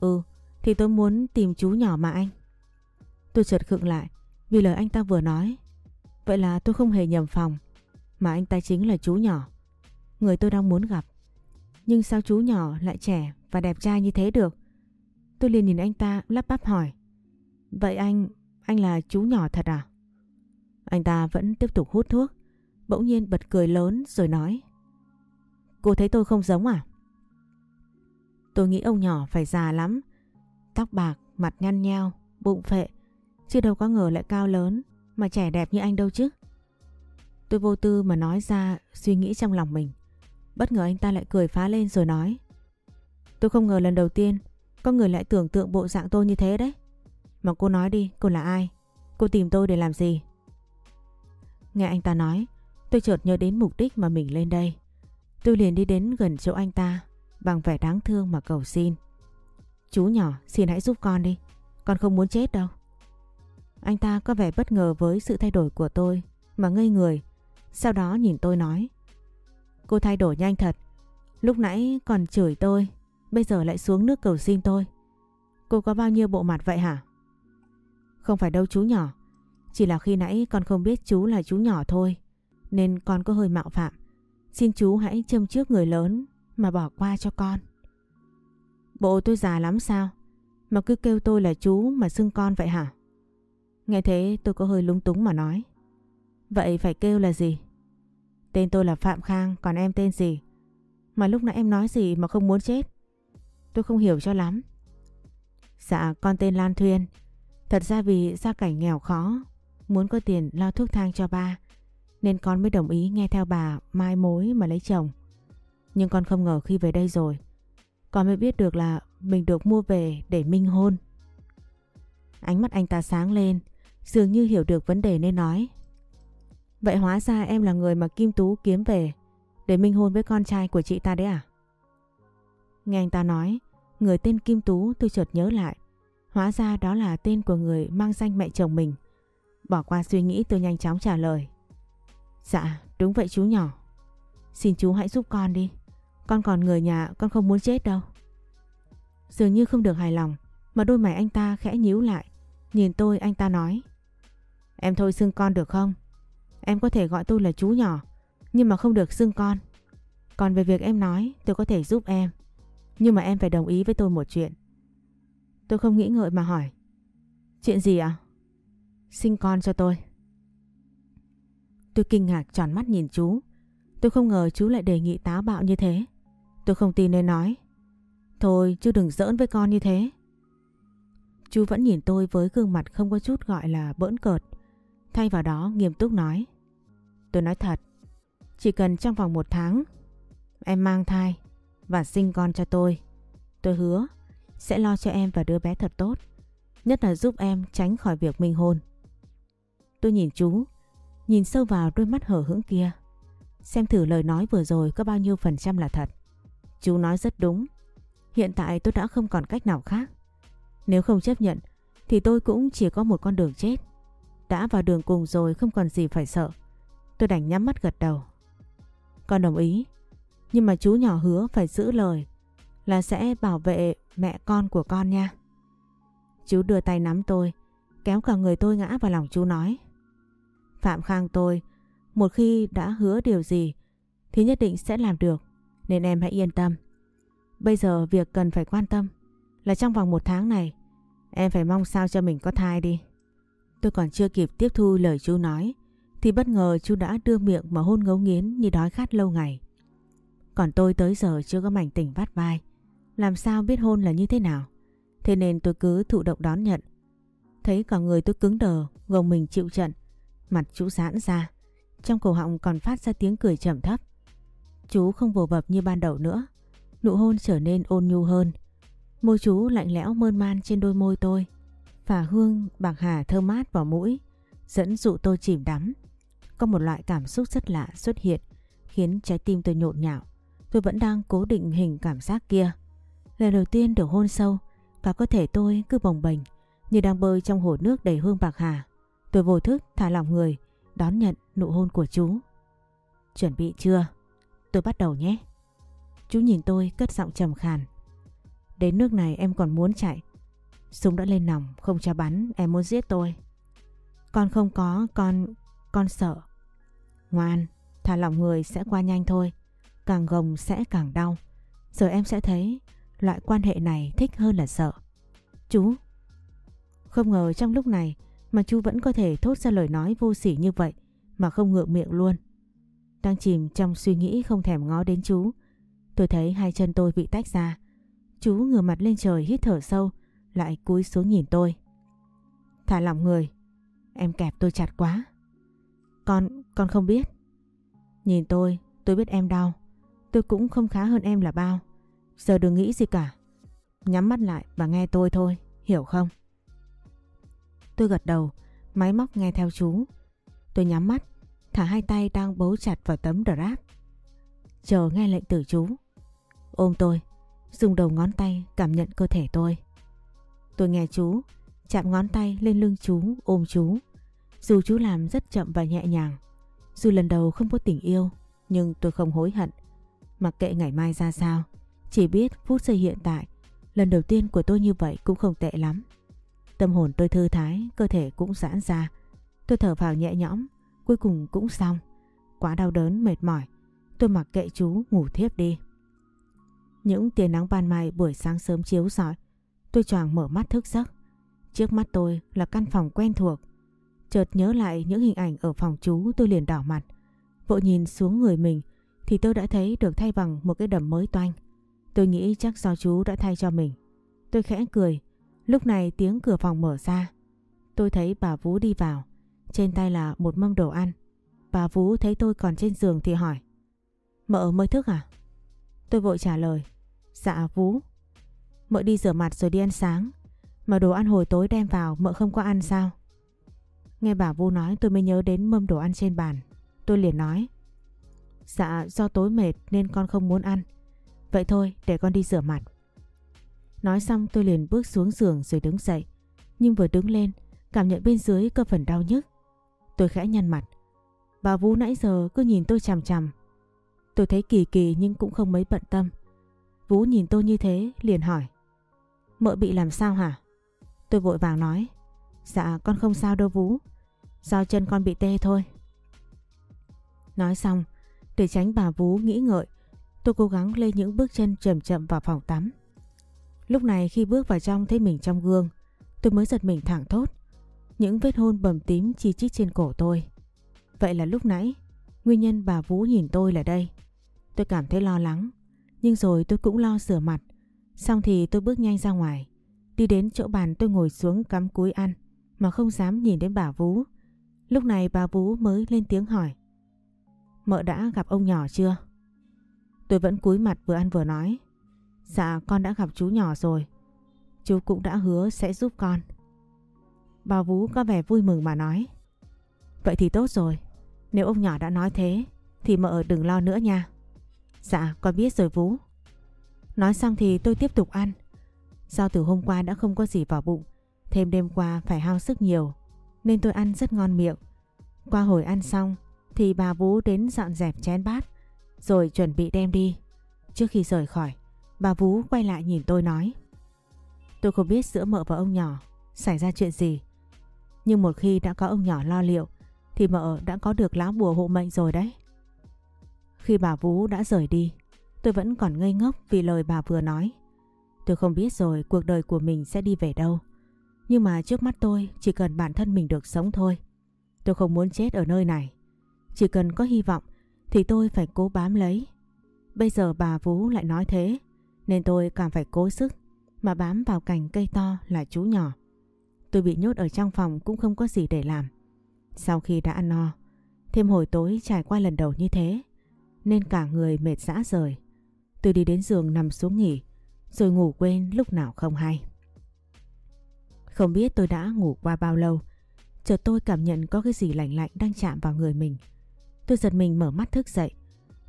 Ừ, thì tôi muốn tìm chú nhỏ mà anh. Tôi chợt khựng lại vì lời anh ta vừa nói. Vậy là tôi không hề nhầm phòng, mà anh ta chính là chú nhỏ. Người tôi đang muốn gặp. Nhưng sao chú nhỏ lại trẻ và đẹp trai như thế được? Tôi liền nhìn anh ta lắp bắp hỏi. Vậy anh, anh là chú nhỏ thật à? Anh ta vẫn tiếp tục hút thuốc, bỗng nhiên bật cười lớn rồi nói. Cô thấy tôi không giống à? Tôi nghĩ ông nhỏ phải già lắm. Tóc bạc, mặt nhăn nheo, bụng phệ. Chứ đâu có ngờ lại cao lớn mà trẻ đẹp như anh đâu chứ. Tôi vô tư mà nói ra suy nghĩ trong lòng mình. Bất ngờ anh ta lại cười phá lên rồi nói. Tôi không ngờ lần đầu tiên có người lại tưởng tượng bộ dạng tôi như thế đấy. Mà cô nói đi, cô là ai? Cô tìm tôi để làm gì? Nghe anh ta nói, tôi chợt nhớ đến mục đích mà mình lên đây. Tôi liền đi đến gần chỗ anh ta, bằng vẻ đáng thương mà cầu xin. Chú nhỏ, xin hãy giúp con đi, con không muốn chết đâu. Anh ta có vẻ bất ngờ với sự thay đổi của tôi, mà ngây người. Sau đó nhìn tôi nói. Cô thay đổi nhanh thật, lúc nãy còn chửi tôi, bây giờ lại xuống nước cầu xin tôi. Cô có bao nhiêu bộ mặt vậy hả? Không phải đâu chú nhỏ. Chỉ là khi nãy con không biết chú là chú nhỏ thôi. Nên con có hơi mạo phạm. Xin chú hãy châm trước người lớn mà bỏ qua cho con. Bộ tôi già lắm sao? Mà cứ kêu tôi là chú mà xưng con vậy hả? Nghe thế tôi có hơi lúng túng mà nói. Vậy phải kêu là gì? Tên tôi là Phạm Khang, còn em tên gì? Mà lúc nãy em nói gì mà không muốn chết? Tôi không hiểu cho lắm. Dạ, con tên Lan Thuyên. Thật ra vì gia cảnh nghèo khó, muốn có tiền lo thuốc thang cho ba, nên con mới đồng ý nghe theo bà mai mối mà lấy chồng. Nhưng con không ngờ khi về đây rồi, con mới biết được là mình được mua về để minh hôn. Ánh mắt anh ta sáng lên, dường như hiểu được vấn đề nên nói. Vậy hóa ra em là người mà Kim Tú kiếm về để minh hôn với con trai của chị ta đấy à? Nghe anh ta nói, người tên Kim Tú tôi chợt nhớ lại. Hóa ra đó là tên của người mang danh mẹ chồng mình. Bỏ qua suy nghĩ tôi nhanh chóng trả lời. Dạ, đúng vậy chú nhỏ. Xin chú hãy giúp con đi. Con còn người nhà, con không muốn chết đâu. Dường như không được hài lòng, mà đôi mày anh ta khẽ nhíu lại. Nhìn tôi anh ta nói. Em thôi xưng con được không? Em có thể gọi tôi là chú nhỏ, nhưng mà không được xưng con. Còn về việc em nói, tôi có thể giúp em. Nhưng mà em phải đồng ý với tôi một chuyện. Tôi không nghĩ ngợi mà hỏi. Chuyện gì ạ? À? Sinh con cho tôi. Tôi kinh ngạc tròn mắt nhìn chú. Tôi không ngờ chú lại đề nghị táo bạo như thế. Tôi không tin nên nói. Thôi chứ đừng giỡn với con như thế. Chú vẫn nhìn tôi với gương mặt không có chút gọi là bỡn cợt. Thay vào đó nghiêm túc nói. Tôi nói thật. Chỉ cần trong vòng một tháng em mang thai và sinh con cho tôi. Tôi hứa sẽ lo cho em và đứa bé thật tốt. Nhất là giúp em tránh khỏi việc minh hôn. Tôi nhìn chú, nhìn sâu vào đôi mắt hở hững kia. Xem thử lời nói vừa rồi có bao nhiêu phần trăm là thật. Chú nói rất đúng. Hiện tại tôi đã không còn cách nào khác. Nếu không chấp nhận thì tôi cũng chỉ có một con đường chết. Đã vào đường cùng rồi không còn gì phải sợ. Tôi đành nhắm mắt gật đầu. Con đồng ý. Nhưng mà chú nhỏ hứa phải giữ lời là sẽ bảo vệ mẹ con của con nha. Chú đưa tay nắm tôi, kéo cả người tôi ngã vào lòng chú nói. Phạm Khang tôi, một khi đã hứa điều gì thì nhất định sẽ làm được, nên em hãy yên tâm. Bây giờ việc cần phải quan tâm là trong vòng một tháng này, em phải mong sao cho mình có thai đi. Tôi còn chưa kịp tiếp thu lời chú nói, thì bất ngờ chú đã đưa miệng mà hôn ngấu nghiến như đói khát lâu ngày. Còn tôi tới giờ chưa có mảnh tỉnh vắt vai, làm sao biết hôn là như thế nào. Thế nên tôi cứ thụ động đón nhận. Thấy cả người tôi cứng đờ, gồng mình chịu trận. Mặt chú giãn ra. Trong cổ họng còn phát ra tiếng cười trầm thấp. Chú không vồ vập như ban đầu nữa. Nụ hôn trở nên ôn nhu hơn. Môi chú lạnh lẽo mơn man trên đôi môi tôi. Phả hương bạc hà thơm mát vào mũi. Dẫn dụ tôi chìm đắm. Có một loại cảm xúc rất lạ xuất hiện. Khiến trái tim tôi nhộn nhạo. Tôi vẫn đang cố định hình cảm giác kia. Lần đầu tiên được hôn sâu và cơ thể tôi cứ bồng bềnh như đang bơi trong hồ nước đầy hương bạc hà. Tôi vô thức thả lỏng người, đón nhận nụ hôn của chú. Chuẩn bị chưa? Tôi bắt đầu nhé. Chú nhìn tôi cất giọng trầm khàn. Đến nước này em còn muốn chạy. Súng đã lên nòng, không cho bắn, em muốn giết tôi. Con không có, con... con sợ. Ngoan, thả lỏng người sẽ qua nhanh thôi. Càng gồng sẽ càng đau. giờ em sẽ thấy Loại quan hệ này thích hơn là sợ. Chú! Không ngờ trong lúc này mà chú vẫn có thể thốt ra lời nói vô sỉ như vậy mà không ngượng miệng luôn. Đang chìm trong suy nghĩ không thèm ngó đến chú. Tôi thấy hai chân tôi bị tách ra. Chú ngửa mặt lên trời hít thở sâu, lại cúi xuống nhìn tôi. Thả lỏng người, em kẹp tôi chặt quá. Con, con không biết. Nhìn tôi, tôi biết em đau. Tôi cũng không khá hơn em là bao. Giờ đừng nghĩ gì cả. Nhắm mắt lại và nghe tôi thôi, hiểu không? Tôi gật đầu, máy móc nghe theo chú. Tôi nhắm mắt, thả hai tay đang bấu chặt vào tấm drap. Chờ nghe lệnh từ chú. Ôm tôi, dùng đầu ngón tay cảm nhận cơ thể tôi. Tôi nghe chú, chạm ngón tay lên lưng chú, ôm chú. Dù chú làm rất chậm và nhẹ nhàng, dù lần đầu không có tình yêu, nhưng tôi không hối hận. Mặc kệ ngày mai ra sao, chỉ biết phút giây hiện tại, lần đầu tiên của tôi như vậy cũng không tệ lắm. Tâm hồn tôi thư thái, cơ thể cũng giãn ra. Tôi thở vào nhẹ nhõm, cuối cùng cũng xong. Quá đau đớn, mệt mỏi. Tôi mặc kệ chú ngủ thiếp đi. Những tia nắng ban mai buổi sáng sớm chiếu rọi, tôi choàng mở mắt thức giấc. Trước mắt tôi là căn phòng quen thuộc. Chợt nhớ lại những hình ảnh ở phòng chú tôi liền đỏ mặt. Vội nhìn xuống người mình thì tôi đã thấy được thay bằng một cái đầm mới toanh. Tôi nghĩ chắc do chú đã thay cho mình. Tôi khẽ cười. Lúc này tiếng cửa phòng mở ra. Tôi thấy bà vũ đi vào. Trên tay là một mâm đồ ăn. Bà Vú thấy tôi còn trên giường thì hỏi. Mợ mới thức à? Tôi vội trả lời. Dạ Vú. Mợ đi rửa mặt rồi đi ăn sáng. Mà đồ ăn hồi tối đem vào mợ không có ăn sao? Nghe bà Vu nói tôi mới nhớ đến mâm đồ ăn trên bàn. Tôi liền nói. Dạ do tối mệt nên con không muốn ăn. Vậy thôi để con đi rửa mặt. Nói xong tôi liền bước xuống giường rồi đứng dậy. Nhưng vừa đứng lên, cảm nhận bên dưới cơ phần đau nhức. Tôi khẽ nhăn mặt. Bà Vũ nãy giờ cứ nhìn tôi chằm chằm. Tôi thấy kỳ kỳ nhưng cũng không mấy bận tâm. Vũ nhìn tôi như thế liền hỏi. Mợ bị làm sao hả? Tôi vội vàng nói. Dạ con không sao đâu Vũ. Do chân con bị tê thôi. Nói xong, để tránh bà Vũ nghĩ ngợi, Tôi cố gắng lê những bước chân chậm chậm vào phòng tắm. Lúc này khi bước vào trong thấy mình trong gương, tôi mới giật mình thẳng thốt. Những vết hôn bầm tím chi chít trên cổ tôi. Vậy là lúc nãy, nguyên nhân bà Vũ nhìn tôi là đây. Tôi cảm thấy lo lắng, nhưng rồi tôi cũng lo sửa mặt. Xong thì tôi bước nhanh ra ngoài, đi đến chỗ bàn tôi ngồi xuống cắm cúi ăn, mà không dám nhìn đến bà Vũ. Lúc này bà Vũ mới lên tiếng hỏi. Mợ đã gặp ông nhỏ chưa? Tôi vẫn cúi mặt vừa ăn vừa nói. Dạ con đã gặp chú nhỏ rồi. Chú cũng đã hứa sẽ giúp con. Bà Vũ có vẻ vui mừng mà nói. Vậy thì tốt rồi. Nếu ông nhỏ đã nói thế thì mợ đừng lo nữa nha. Dạ con biết rồi Vũ Nói xong thì tôi tiếp tục ăn. Do từ hôm qua đã không có gì vào bụng, thêm đêm qua phải hao sức nhiều, nên tôi ăn rất ngon miệng. Qua hồi ăn xong thì bà Vũ đến dọn dẹp chén bát, rồi chuẩn bị đem đi. Trước khi rời khỏi, bà Vũ quay lại nhìn tôi nói. Tôi không biết giữa mợ và ông nhỏ xảy ra chuyện gì. Nhưng một khi đã có ông nhỏ lo liệu thì mợ đã có được lá bùa hộ mệnh rồi đấy. Khi bà Vũ đã rời đi, tôi vẫn còn ngây ngốc vì lời bà vừa nói. Tôi không biết rồi cuộc đời của mình sẽ đi về đâu. Nhưng mà trước mắt tôi chỉ cần bản thân mình được sống thôi. Tôi không muốn chết ở nơi này. Chỉ cần có hy vọng thì tôi phải cố bám lấy. Bây giờ bà Vũ lại nói thế nên tôi càng phải cố sức mà bám vào cành cây to là chú nhỏ. Tôi bị nhốt ở trong phòng cũng không có gì để làm. Sau khi đã ăn no, thêm hồi tối trải qua lần đầu như thế, nên cả người mệt rã rời. Tôi đi đến giường nằm xuống nghỉ, rồi ngủ quên lúc nào không hay. Không biết tôi đã ngủ qua bao lâu, chợt tôi cảm nhận có cái gì lạnh lạnh đang chạm vào người mình. Tôi giật mình mở mắt thức dậy.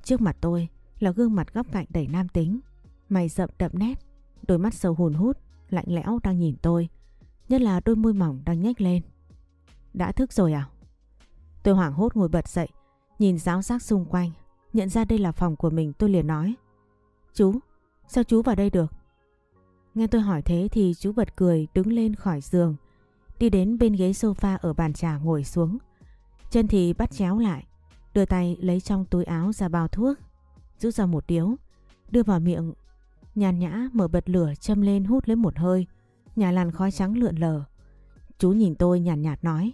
Trước mặt tôi là gương mặt góc cạnh đầy nam tính, mày rậm đậm nét, đôi mắt sâu hùn hút, lạnh lẽo đang nhìn tôi, nhất là đôi môi mỏng đang nhếch lên. Đã thức rồi à? Tôi hoảng hốt ngồi bật dậy, nhìn giáo giác xung quanh, nhận ra đây là phòng của mình tôi liền nói. Chú, sao chú vào đây được? Nghe tôi hỏi thế thì chú bật cười đứng lên khỏi giường, đi đến bên ghế sofa ở bàn trà ngồi xuống. Chân thì bắt chéo lại, đưa tay lấy trong túi áo ra bao thuốc, rút ra một điếu, đưa vào miệng. Nhàn nhã mở bật lửa châm lên hút lấy một hơi, nhà làn khói trắng lượn lờ. Chú nhìn tôi nhàn nhạt, nhạt nói.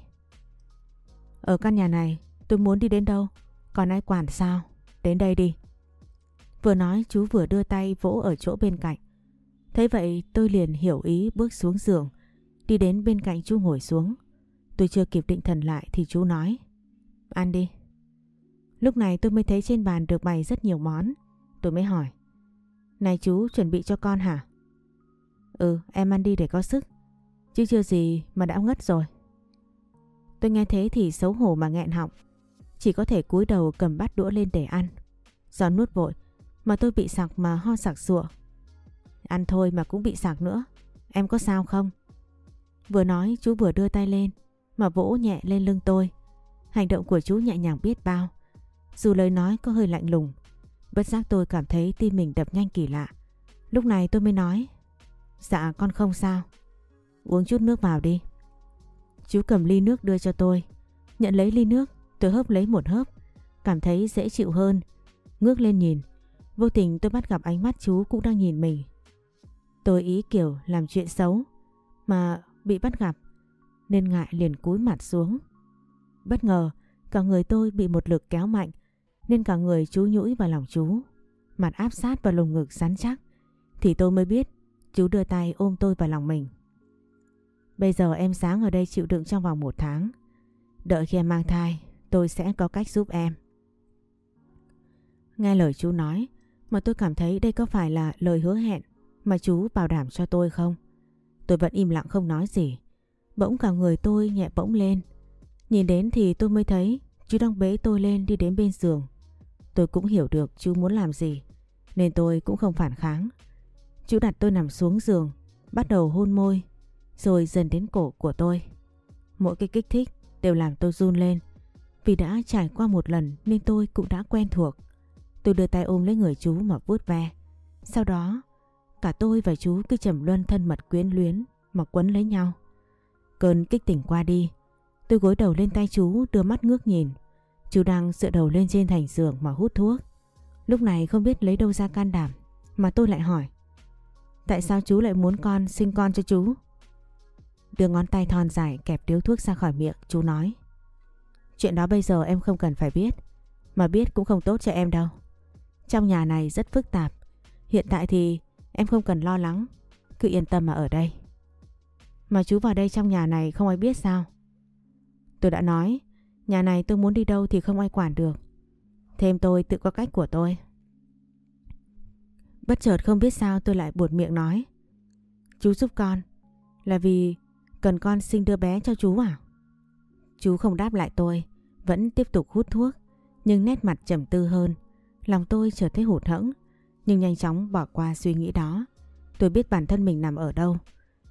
Ở căn nhà này tôi muốn đi đến đâu, còn ai quản sao, đến đây đi. Vừa nói chú vừa đưa tay vỗ ở chỗ bên cạnh. Thế vậy tôi liền hiểu ý bước xuống giường, đi đến bên cạnh chú ngồi xuống. Tôi chưa kịp định thần lại thì chú nói. Ăn đi. Lúc này tôi mới thấy trên bàn được bày rất nhiều món. Tôi mới hỏi. Này chú chuẩn bị cho con hả? Ừ em ăn đi để có sức. Chứ chưa gì mà đã ngất rồi. Tôi nghe thế thì xấu hổ mà nghẹn họng. Chỉ có thể cúi đầu cầm bát đũa lên để ăn. Do nuốt vội, mà tôi bị sặc mà ho sặc sụa. Ăn thôi mà cũng bị sặc nữa. Em có sao không? Vừa nói, chú vừa đưa tay lên, mà vỗ nhẹ lên lưng tôi. Hành động của chú nhẹ nhàng biết bao. Dù lời nói có hơi lạnh lùng. Bất giác tôi cảm thấy tim mình đập nhanh kỳ lạ. Lúc này tôi mới nói. Dạ con không sao. Uống chút nước vào đi. Chú cầm ly nước đưa cho tôi. Nhận lấy ly nước, tôi hớp lấy một hớp. Cảm thấy dễ chịu hơn. Ngước lên nhìn. Vô tình tôi bắt gặp ánh mắt chú cũng đang nhìn mình. Tôi ý kiểu làm chuyện xấu. Mà bị bắt gặp. Nên ngại liền cúi mặt xuống. Bất ngờ, cả người tôi bị một lực kéo mạnh. Nên cả người chú nhũi vào lòng chú. Mặt áp sát vào lồng ngực rắn chắc. Thì tôi mới biết chú đưa tay ôm tôi vào lòng mình. Bây giờ em sáng ở đây chịu đựng trong vòng một tháng. Đợi khi em mang thai, tôi sẽ có cách giúp em. Nghe lời chú nói, mà tôi cảm thấy đây có phải là lời hứa hẹn mà chú bảo đảm cho tôi không? Tôi vẫn im lặng không nói gì. Bỗng cả người tôi nhẹ bỗng lên. Nhìn đến thì tôi mới thấy chú đang bế tôi lên đi đến bên giường. Tôi cũng hiểu được chú muốn làm gì, nên tôi cũng không phản kháng. Chú đặt tôi nằm xuống giường, bắt đầu hôn môi rồi dần đến cổ của tôi. Mỗi cái kích thích đều làm tôi run lên. Vì đã trải qua một lần nên tôi cũng đã quen thuộc. Tôi đưa tay ôm lấy người chú mà vuốt ve. Sau đó, cả tôi và chú cứ trầm luân thân mật quyến luyến mà quấn lấy nhau. Cơn kích tỉnh qua đi, tôi gối đầu lên tay chú đưa mắt ngước nhìn. Chú đang dựa đầu lên trên thành giường mà hút thuốc. Lúc này không biết lấy đâu ra can đảm mà tôi lại hỏi. Tại sao chú lại muốn con sinh con cho chú? Đưa ngón tay thon dài kẹp điếu thuốc ra khỏi miệng, chú nói. Chuyện đó bây giờ em không cần phải biết, mà biết cũng không tốt cho em đâu. Trong nhà này rất phức tạp, hiện tại thì em không cần lo lắng, cứ yên tâm mà ở đây. Mà chú vào đây trong nhà này không ai biết sao? Tôi đã nói, nhà này tôi muốn đi đâu thì không ai quản được. Thêm tôi tự có cách của tôi. Bất chợt không biết sao tôi lại buột miệng nói. Chú giúp con là vì Cần con sinh đứa bé cho chú à? Chú không đáp lại tôi, vẫn tiếp tục hút thuốc, nhưng nét mặt trầm tư hơn. Lòng tôi trở thấy hụt hẫng, nhưng nhanh chóng bỏ qua suy nghĩ đó. Tôi biết bản thân mình nằm ở đâu.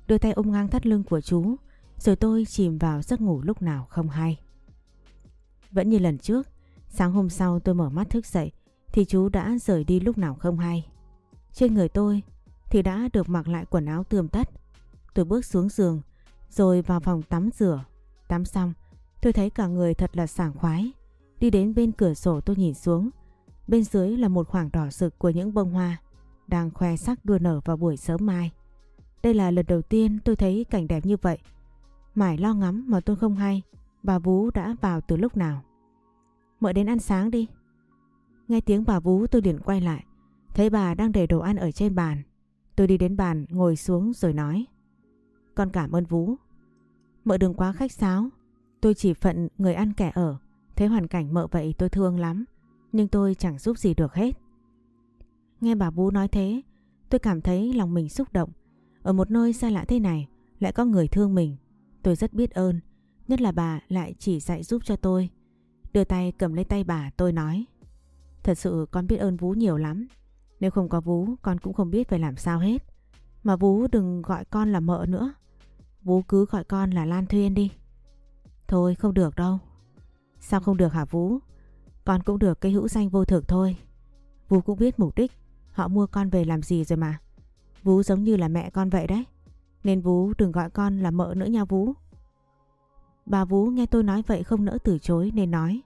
Đưa tay ôm ngang thắt lưng của chú. Rồi tôi chìm vào giấc ngủ lúc nào không hay. Vẫn như lần trước, sáng hôm sau tôi mở mắt thức dậy thì chú đã rời đi lúc nào không hay. Trên người tôi thì đã được mặc lại quần áo tươm tất. Tôi bước xuống giường, rồi vào phòng tắm rửa. Tắm xong, tôi thấy cả người thật là sảng khoái. Đi đến bên cửa sổ tôi nhìn xuống. Bên dưới là một khoảng đỏ rực của những bông hoa đang khoe sắc đua nở vào buổi sớm mai. Đây là lần đầu tiên tôi thấy cảnh đẹp như vậy. Mải lo ngắm mà tôi không hay. Bà Vú đã vào từ lúc nào. Mợ đến ăn sáng đi. Nghe tiếng bà Vú tôi liền quay lại. Thấy bà đang để đồ ăn ở trên bàn. Tôi đi đến bàn, ngồi xuống rồi nói. Con cảm ơn Vũ. Mợ đừng quá khách sáo. Tôi chỉ phận người ăn kẻ ở. Thấy hoàn cảnh mợ vậy tôi thương lắm. Nhưng tôi chẳng giúp gì được hết. Nghe bà Vũ nói thế. Tôi cảm thấy lòng mình xúc động. Ở một nơi xa lạ thế này, lại có người thương mình. Tôi rất biết ơn. Nhất là bà lại chỉ dạy giúp cho tôi. Đưa tay cầm lấy tay bà, tôi nói. Thật sự con biết ơn Vũ nhiều lắm. Nếu không có Vú con cũng không biết phải làm sao hết. Mà Vú đừng gọi con là mợ nữa. Vú cứ gọi con là Lan Thuyên đi. Thôi không được đâu. Sao không được hả Vú? Con cũng được cái hữu danh vô thực thôi. Vú cũng biết mục đích. Họ mua con về làm gì rồi mà. Vú giống như là mẹ con vậy đấy. Nên Vú đừng gọi con là mợ nữa nha Vú. Bà Vú nghe tôi nói vậy không nỡ từ chối nên nói.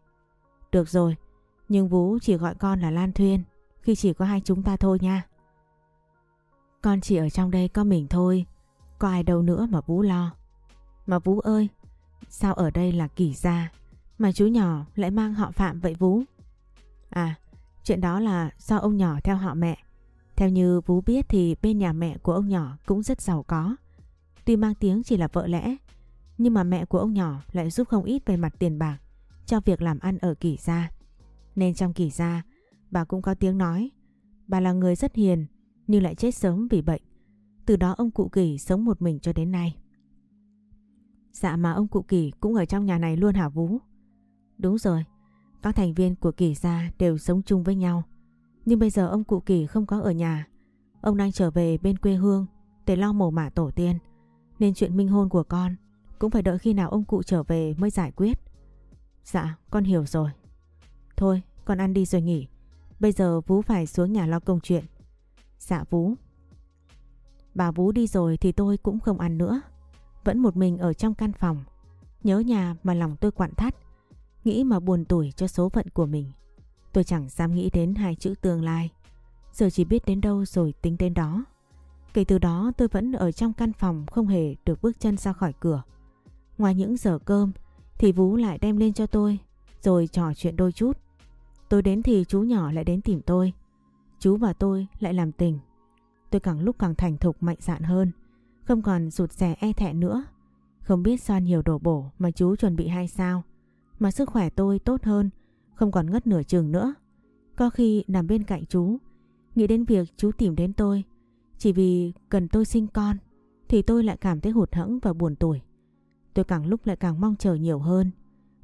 Được rồi, nhưng Vú chỉ gọi con là Lan Thuyên khi chỉ có hai chúng ta thôi nha. Con chỉ ở trong đây có mình thôi, có ai đâu nữa mà Vú lo. Mà Vú ơi, sao ở đây là kỳ gia mà chú nhỏ lại mang họ Phạm vậy Vú? À, chuyện đó là do ông nhỏ theo họ mẹ. Theo như Vú biết thì bên nhà mẹ của ông nhỏ cũng rất giàu có. Tuy mang tiếng chỉ là vợ lẽ, nhưng mà mẹ của ông nhỏ lại giúp không ít về mặt tiền bạc cho việc làm ăn ở Kỳ Gia. Nên trong Kỳ Gia, bà cũng có tiếng nói. Bà là người rất hiền nhưng lại chết sớm vì bệnh. Từ đó ông cụ Kỳ sống một mình cho đến nay. Dạ mà ông cụ Kỳ cũng ở trong nhà này luôn hả vũ Đúng rồi, các thành viên của Kỳ Gia đều sống chung với nhau. Nhưng bây giờ ông cụ Kỳ không có ở nhà. Ông đang trở về bên quê hương để lo mồ mả tổ tiên. Nên chuyện minh hôn của con cũng phải đợi khi nào ông cụ trở về mới giải quyết. Dạ, con hiểu rồi. Thôi, con ăn đi rồi nghỉ. Bây giờ Vú phải xuống nhà lo công chuyện. Dạ Vú. Bà Vú đi rồi thì tôi cũng không ăn nữa. Vẫn một mình ở trong căn phòng. Nhớ nhà mà lòng tôi quặn thắt. Nghĩ mà buồn tủi cho số phận của mình. Tôi chẳng dám nghĩ đến hai chữ tương lai. Giờ chỉ biết đến đâu rồi tính đến đó. Kể từ đó tôi vẫn ở trong căn phòng không hề được bước chân ra khỏi cửa. Ngoài những giờ cơm thì Vú lại đem lên cho tôi, rồi trò chuyện đôi chút. Tôi đến thì chú nhỏ lại đến tìm tôi. Chú và tôi lại làm tình. Tôi càng lúc càng thành thục, mạnh dạn hơn. Không còn rụt rè e thẹn nữa. Không biết do nhiều đổ bổ mà chú chuẩn bị hay sao. Mà sức khỏe tôi tốt hơn. Không còn ngất nửa chừng nữa. Có khi nằm bên cạnh chú. Nghĩ đến việc chú tìm đến tôi. Chỉ vì cần tôi sinh con. Thì tôi lại cảm thấy hụt hẫng và buồn tuổi. Tôi càng lúc lại càng mong chờ nhiều hơn.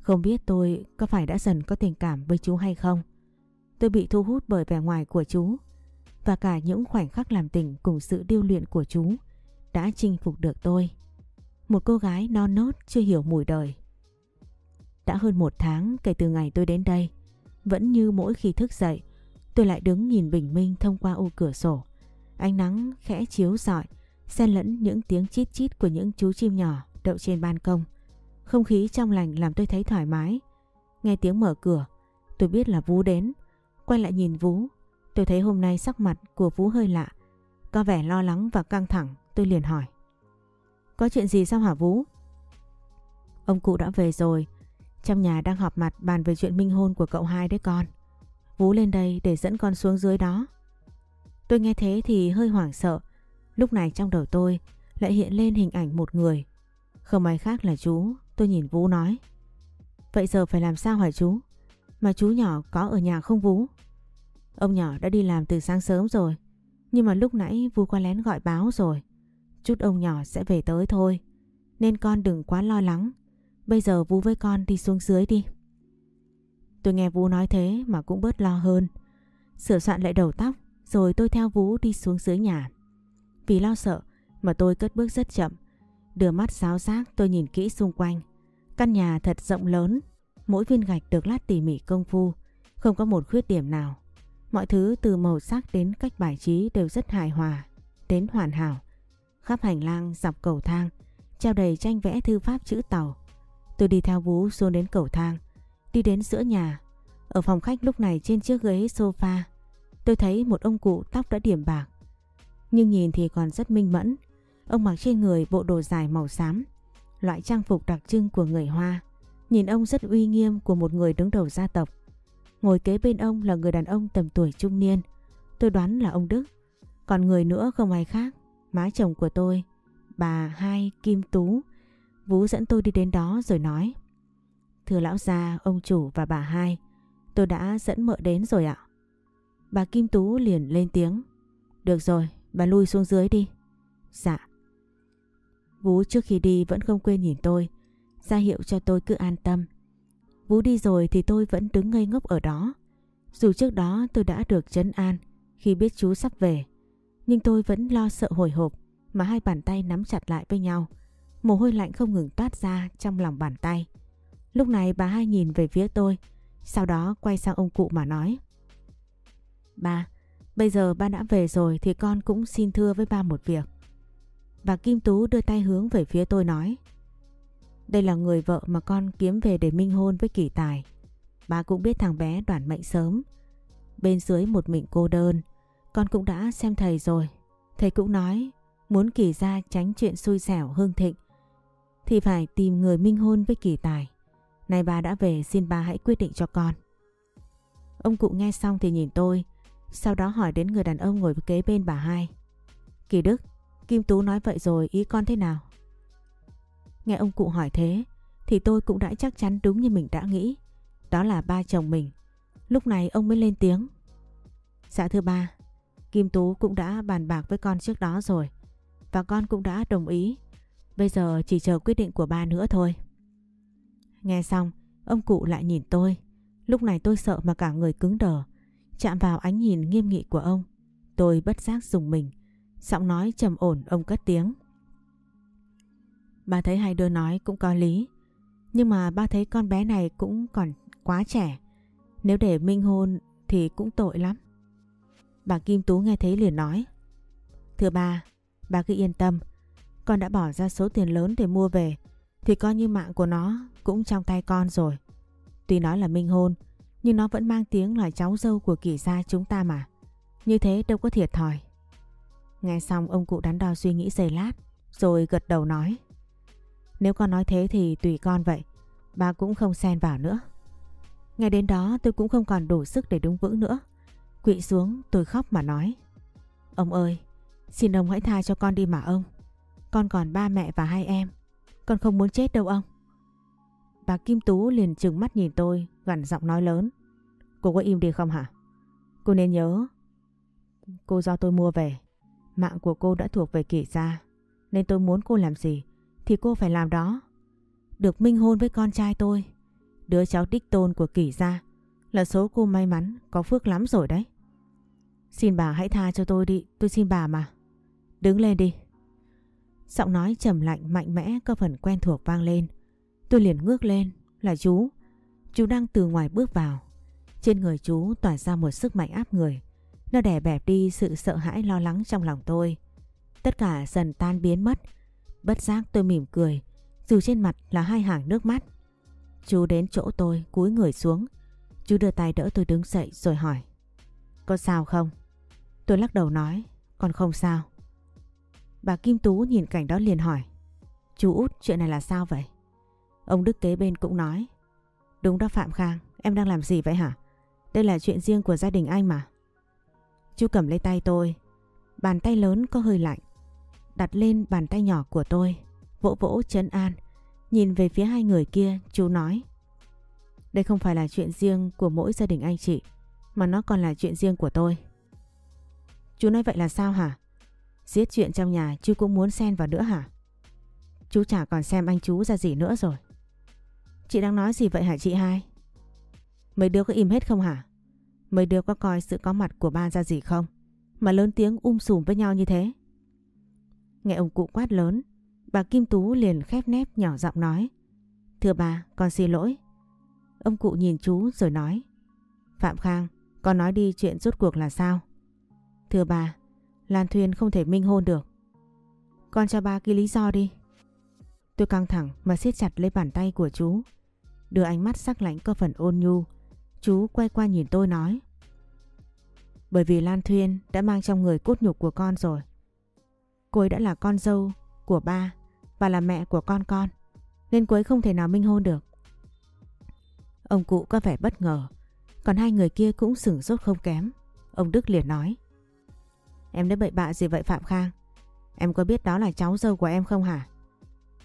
Không biết tôi có phải đã dần có tình cảm với chú hay không. Tôi bị thu hút bởi vẻ ngoài của chú và cả những khoảnh khắc làm tình cùng sự điêu luyện của chú đã chinh phục được tôi. Một cô gái non nốt chưa hiểu mùi đời. Đã hơn một tháng kể từ ngày tôi đến đây, vẫn như mỗi khi thức dậy, tôi lại đứng nhìn bình minh thông qua ô cửa sổ. Ánh nắng khẽ chiếu rọi, xen lẫn những tiếng chít chít của những chú chim nhỏ đậu trên ban công. Không khí trong lành làm tôi thấy thoải mái. Nghe tiếng mở cửa, tôi biết là vũ đến. Quay lại nhìn vũ tôi thấy hôm nay sắc mặt của vũ hơi lạ. Có vẻ lo lắng và căng thẳng, tôi liền hỏi. Có chuyện gì sao hả vũ Ông cụ đã về rồi, trong nhà đang họp mặt bàn về chuyện minh hôn của cậu hai đấy con. vũ lên đây để dẫn con xuống dưới đó. Tôi nghe thế thì hơi hoảng sợ. Lúc này trong đầu tôi lại hiện lên hình ảnh một người không ai khác là chú, tôi nhìn Vũ nói. Vậy giờ phải làm sao hả chú? Mà chú nhỏ có ở nhà không Vũ? Ông nhỏ đã đi làm từ sáng sớm rồi. Nhưng mà lúc nãy Vũ qua lén gọi báo rồi. Chút ông nhỏ sẽ về tới thôi. Nên con đừng quá lo lắng. Bây giờ Vũ với con đi xuống dưới đi. Tôi nghe Vũ nói thế mà cũng bớt lo hơn. Sửa soạn lại đầu tóc, rồi tôi theo Vũ đi xuống dưới nhà. Vì lo sợ mà tôi cất bước rất chậm. Đưa mắt giáo giác tôi nhìn kỹ xung quanh. Căn nhà thật rộng lớn, mỗi viên gạch được lát tỉ mỉ công phu, không có một khuyết điểm nào. Mọi thứ từ màu sắc đến cách bài trí đều rất hài hòa, đến hoàn hảo. Khắp hành lang dọc cầu thang, treo đầy tranh vẽ thư pháp chữ tàu. Tôi đi theo Vũ xuống đến cầu thang, đi đến giữa nhà. Ở phòng khách lúc này trên chiếc ghế sofa, tôi thấy một ông cụ tóc đã điểm bạc. Nhưng nhìn thì còn rất minh mẫn. Ông mặc trên người bộ đồ dài màu xám, loại trang phục đặc trưng của người Hoa. Nhìn ông rất uy nghiêm của một người đứng đầu gia tộc. Ngồi kế bên ông là người đàn ông tầm tuổi trung niên. Tôi đoán là ông Đức. Còn người nữa không ai khác. Má chồng của tôi, bà Hai Kim Tú. Vũ dẫn tôi đi đến đó rồi nói. Thưa lão gia, ông chủ và bà Hai, tôi đã dẫn mợ đến rồi ạ. Bà Kim Tú liền lên tiếng. Được rồi, bà lui xuống dưới đi. Dạ. Vũ trước khi đi vẫn không quên nhìn tôi, ra hiệu cho tôi cứ an tâm. Vũ đi rồi thì tôi vẫn đứng ngây ngốc ở đó. Dù trước đó tôi đã được chấn an khi biết chú sắp về, nhưng tôi vẫn lo sợ hồi hộp mà hai bàn tay nắm chặt lại với nhau. Mồ hôi lạnh không ngừng toát ra trong lòng bàn tay. Lúc này bà hai nhìn về phía tôi, sau đó quay sang ông cụ mà nói. Ba, bây giờ ba đã về rồi thì con cũng xin thưa với ba một việc. Bà Kim Tú đưa tay hướng về phía tôi nói. Đây là người vợ mà con kiếm về để minh hôn với kỳ tài. Bà cũng biết thằng bé đoàn mệnh sớm. Bên dưới một mình cô đơn, con cũng đã xem thầy rồi. Thầy cũng nói muốn kỳ ra tránh chuyện xui xẻo hương thịnh thì phải tìm người minh hôn với kỳ tài. Này bà đã về xin bà hãy quyết định cho con. Ông cụ nghe xong thì nhìn tôi, sau đó hỏi đến người đàn ông ngồi kế bên bà hai. Kỳ Đức, Kim Tú nói vậy rồi ý con thế nào? Nghe ông cụ hỏi thế thì tôi cũng đã chắc chắn đúng như mình đã nghĩ. Đó là ba chồng mình. Lúc này ông mới lên tiếng. Dạ thưa ba, Kim Tú cũng đã bàn bạc với con trước đó rồi. Và con cũng đã đồng ý. Bây giờ chỉ chờ quyết định của ba nữa thôi. Nghe xong, ông cụ lại nhìn tôi. Lúc này tôi sợ mà cả người cứng đờ. Chạm vào ánh nhìn nghiêm nghị của ông. Tôi bất giác dùng mình. Giọng nói trầm ổn ông cất tiếng. Ba thấy hai đứa nói cũng có lý. Nhưng mà ba thấy con bé này cũng còn quá trẻ. Nếu để minh hôn thì cũng tội lắm. Bà Kim Tú nghe thấy liền nói. Thưa ba, bà cứ yên tâm. Con đã bỏ ra số tiền lớn để mua về. Thì coi như mạng của nó cũng trong tay con rồi. Tuy nói là minh hôn, nhưng nó vẫn mang tiếng là cháu dâu của kỷ gia chúng ta mà. Như thế đâu có thiệt thòi. Nghe xong ông cụ đắn đo suy nghĩ giây lát, rồi gật đầu nói. Nếu con nói thế thì tùy con vậy, bà cũng không xen vào nữa. Ngay đến đó tôi cũng không còn đủ sức để đứng vững nữa. Quỵ xuống tôi khóc mà nói. Ông ơi, xin ông hãy tha cho con đi mà ông. Con còn ba mẹ và hai em. Con không muốn chết đâu ông. Bà Kim Tú liền trừng mắt nhìn tôi, gằn giọng nói lớn. Cô có im đi không hả? Cô nên nhớ, cô do tôi mua về. Mạng của cô đã thuộc về kỷ gia, nên tôi muốn cô làm gì thì cô phải làm đó. Được minh hôn với con trai tôi, đứa cháu đích tôn của kỷ gia, là số cô may mắn, có phước lắm rồi đấy. Xin bà hãy tha cho tôi đi, tôi xin bà mà. Đứng lên đi. Giọng nói trầm lạnh mạnh mẽ có phần quen thuộc vang lên. Tôi liền ngước lên, là chú. Chú đang từ ngoài bước vào. Trên người chú tỏa ra một sức mạnh áp người. Nó đè bẹp đi sự sợ hãi lo lắng trong lòng tôi. Tất cả dần tan biến mất. Bất giác tôi mỉm cười, dù trên mặt là hai hàng nước mắt. Chú đến chỗ tôi, cúi người xuống. Chú đưa tay đỡ tôi đứng dậy rồi hỏi. Có sao không? Tôi lắc đầu nói, còn không sao. Bà Kim Tú nhìn cảnh đó liền hỏi. Chú út, chuyện này là sao vậy? Ông Đức kế bên cũng nói. Đúng đó Phạm Khang, em đang làm gì vậy hả? Đây là chuyện riêng của gia đình anh mà. Chú cầm lấy tay tôi. Bàn tay lớn có hơi lạnh. Đặt lên bàn tay nhỏ của tôi. Vỗ vỗ chân an. Nhìn về phía hai người kia, chú nói. Đây không phải là chuyện riêng của mỗi gia đình anh chị. Mà nó còn là chuyện riêng của tôi. Chú nói vậy là sao hả? Giết chuyện trong nhà chú cũng muốn xen vào nữa hả? Chú chả còn xem anh chú ra gì nữa rồi. Chị đang nói gì vậy hả chị hai? Mấy đứa có im hết không hả? Mấy đứa có coi sự có mặt của ba ra gì không? Mà lớn tiếng um sùm với nhau như thế. Nghe ông cụ quát lớn, bà Kim Tú liền khép nép nhỏ giọng nói. Thưa bà, con xin lỗi. Ông cụ nhìn chú rồi nói. Phạm Khang, con nói đi chuyện rốt cuộc là sao? Thưa bà, Lan Thuyên không thể minh hôn được. Con cho ba cái lý do đi. Tôi căng thẳng mà siết chặt lấy bàn tay của chú. Đưa ánh mắt sắc lạnh có phần ôn nhu. Chú quay qua nhìn tôi nói. Bởi vì Lan Thuyên đã mang trong người cốt nhục của con rồi. Cô ấy đã là con dâu của ba và là mẹ của con con. Nên cô ấy không thể nào minh hôn được. Ông cụ có vẻ bất ngờ. Còn hai người kia cũng sửng sốt không kém. Ông Đức liền nói. Em đã bậy bạ gì vậy Phạm Khang? Em có biết đó là cháu dâu của em không hả?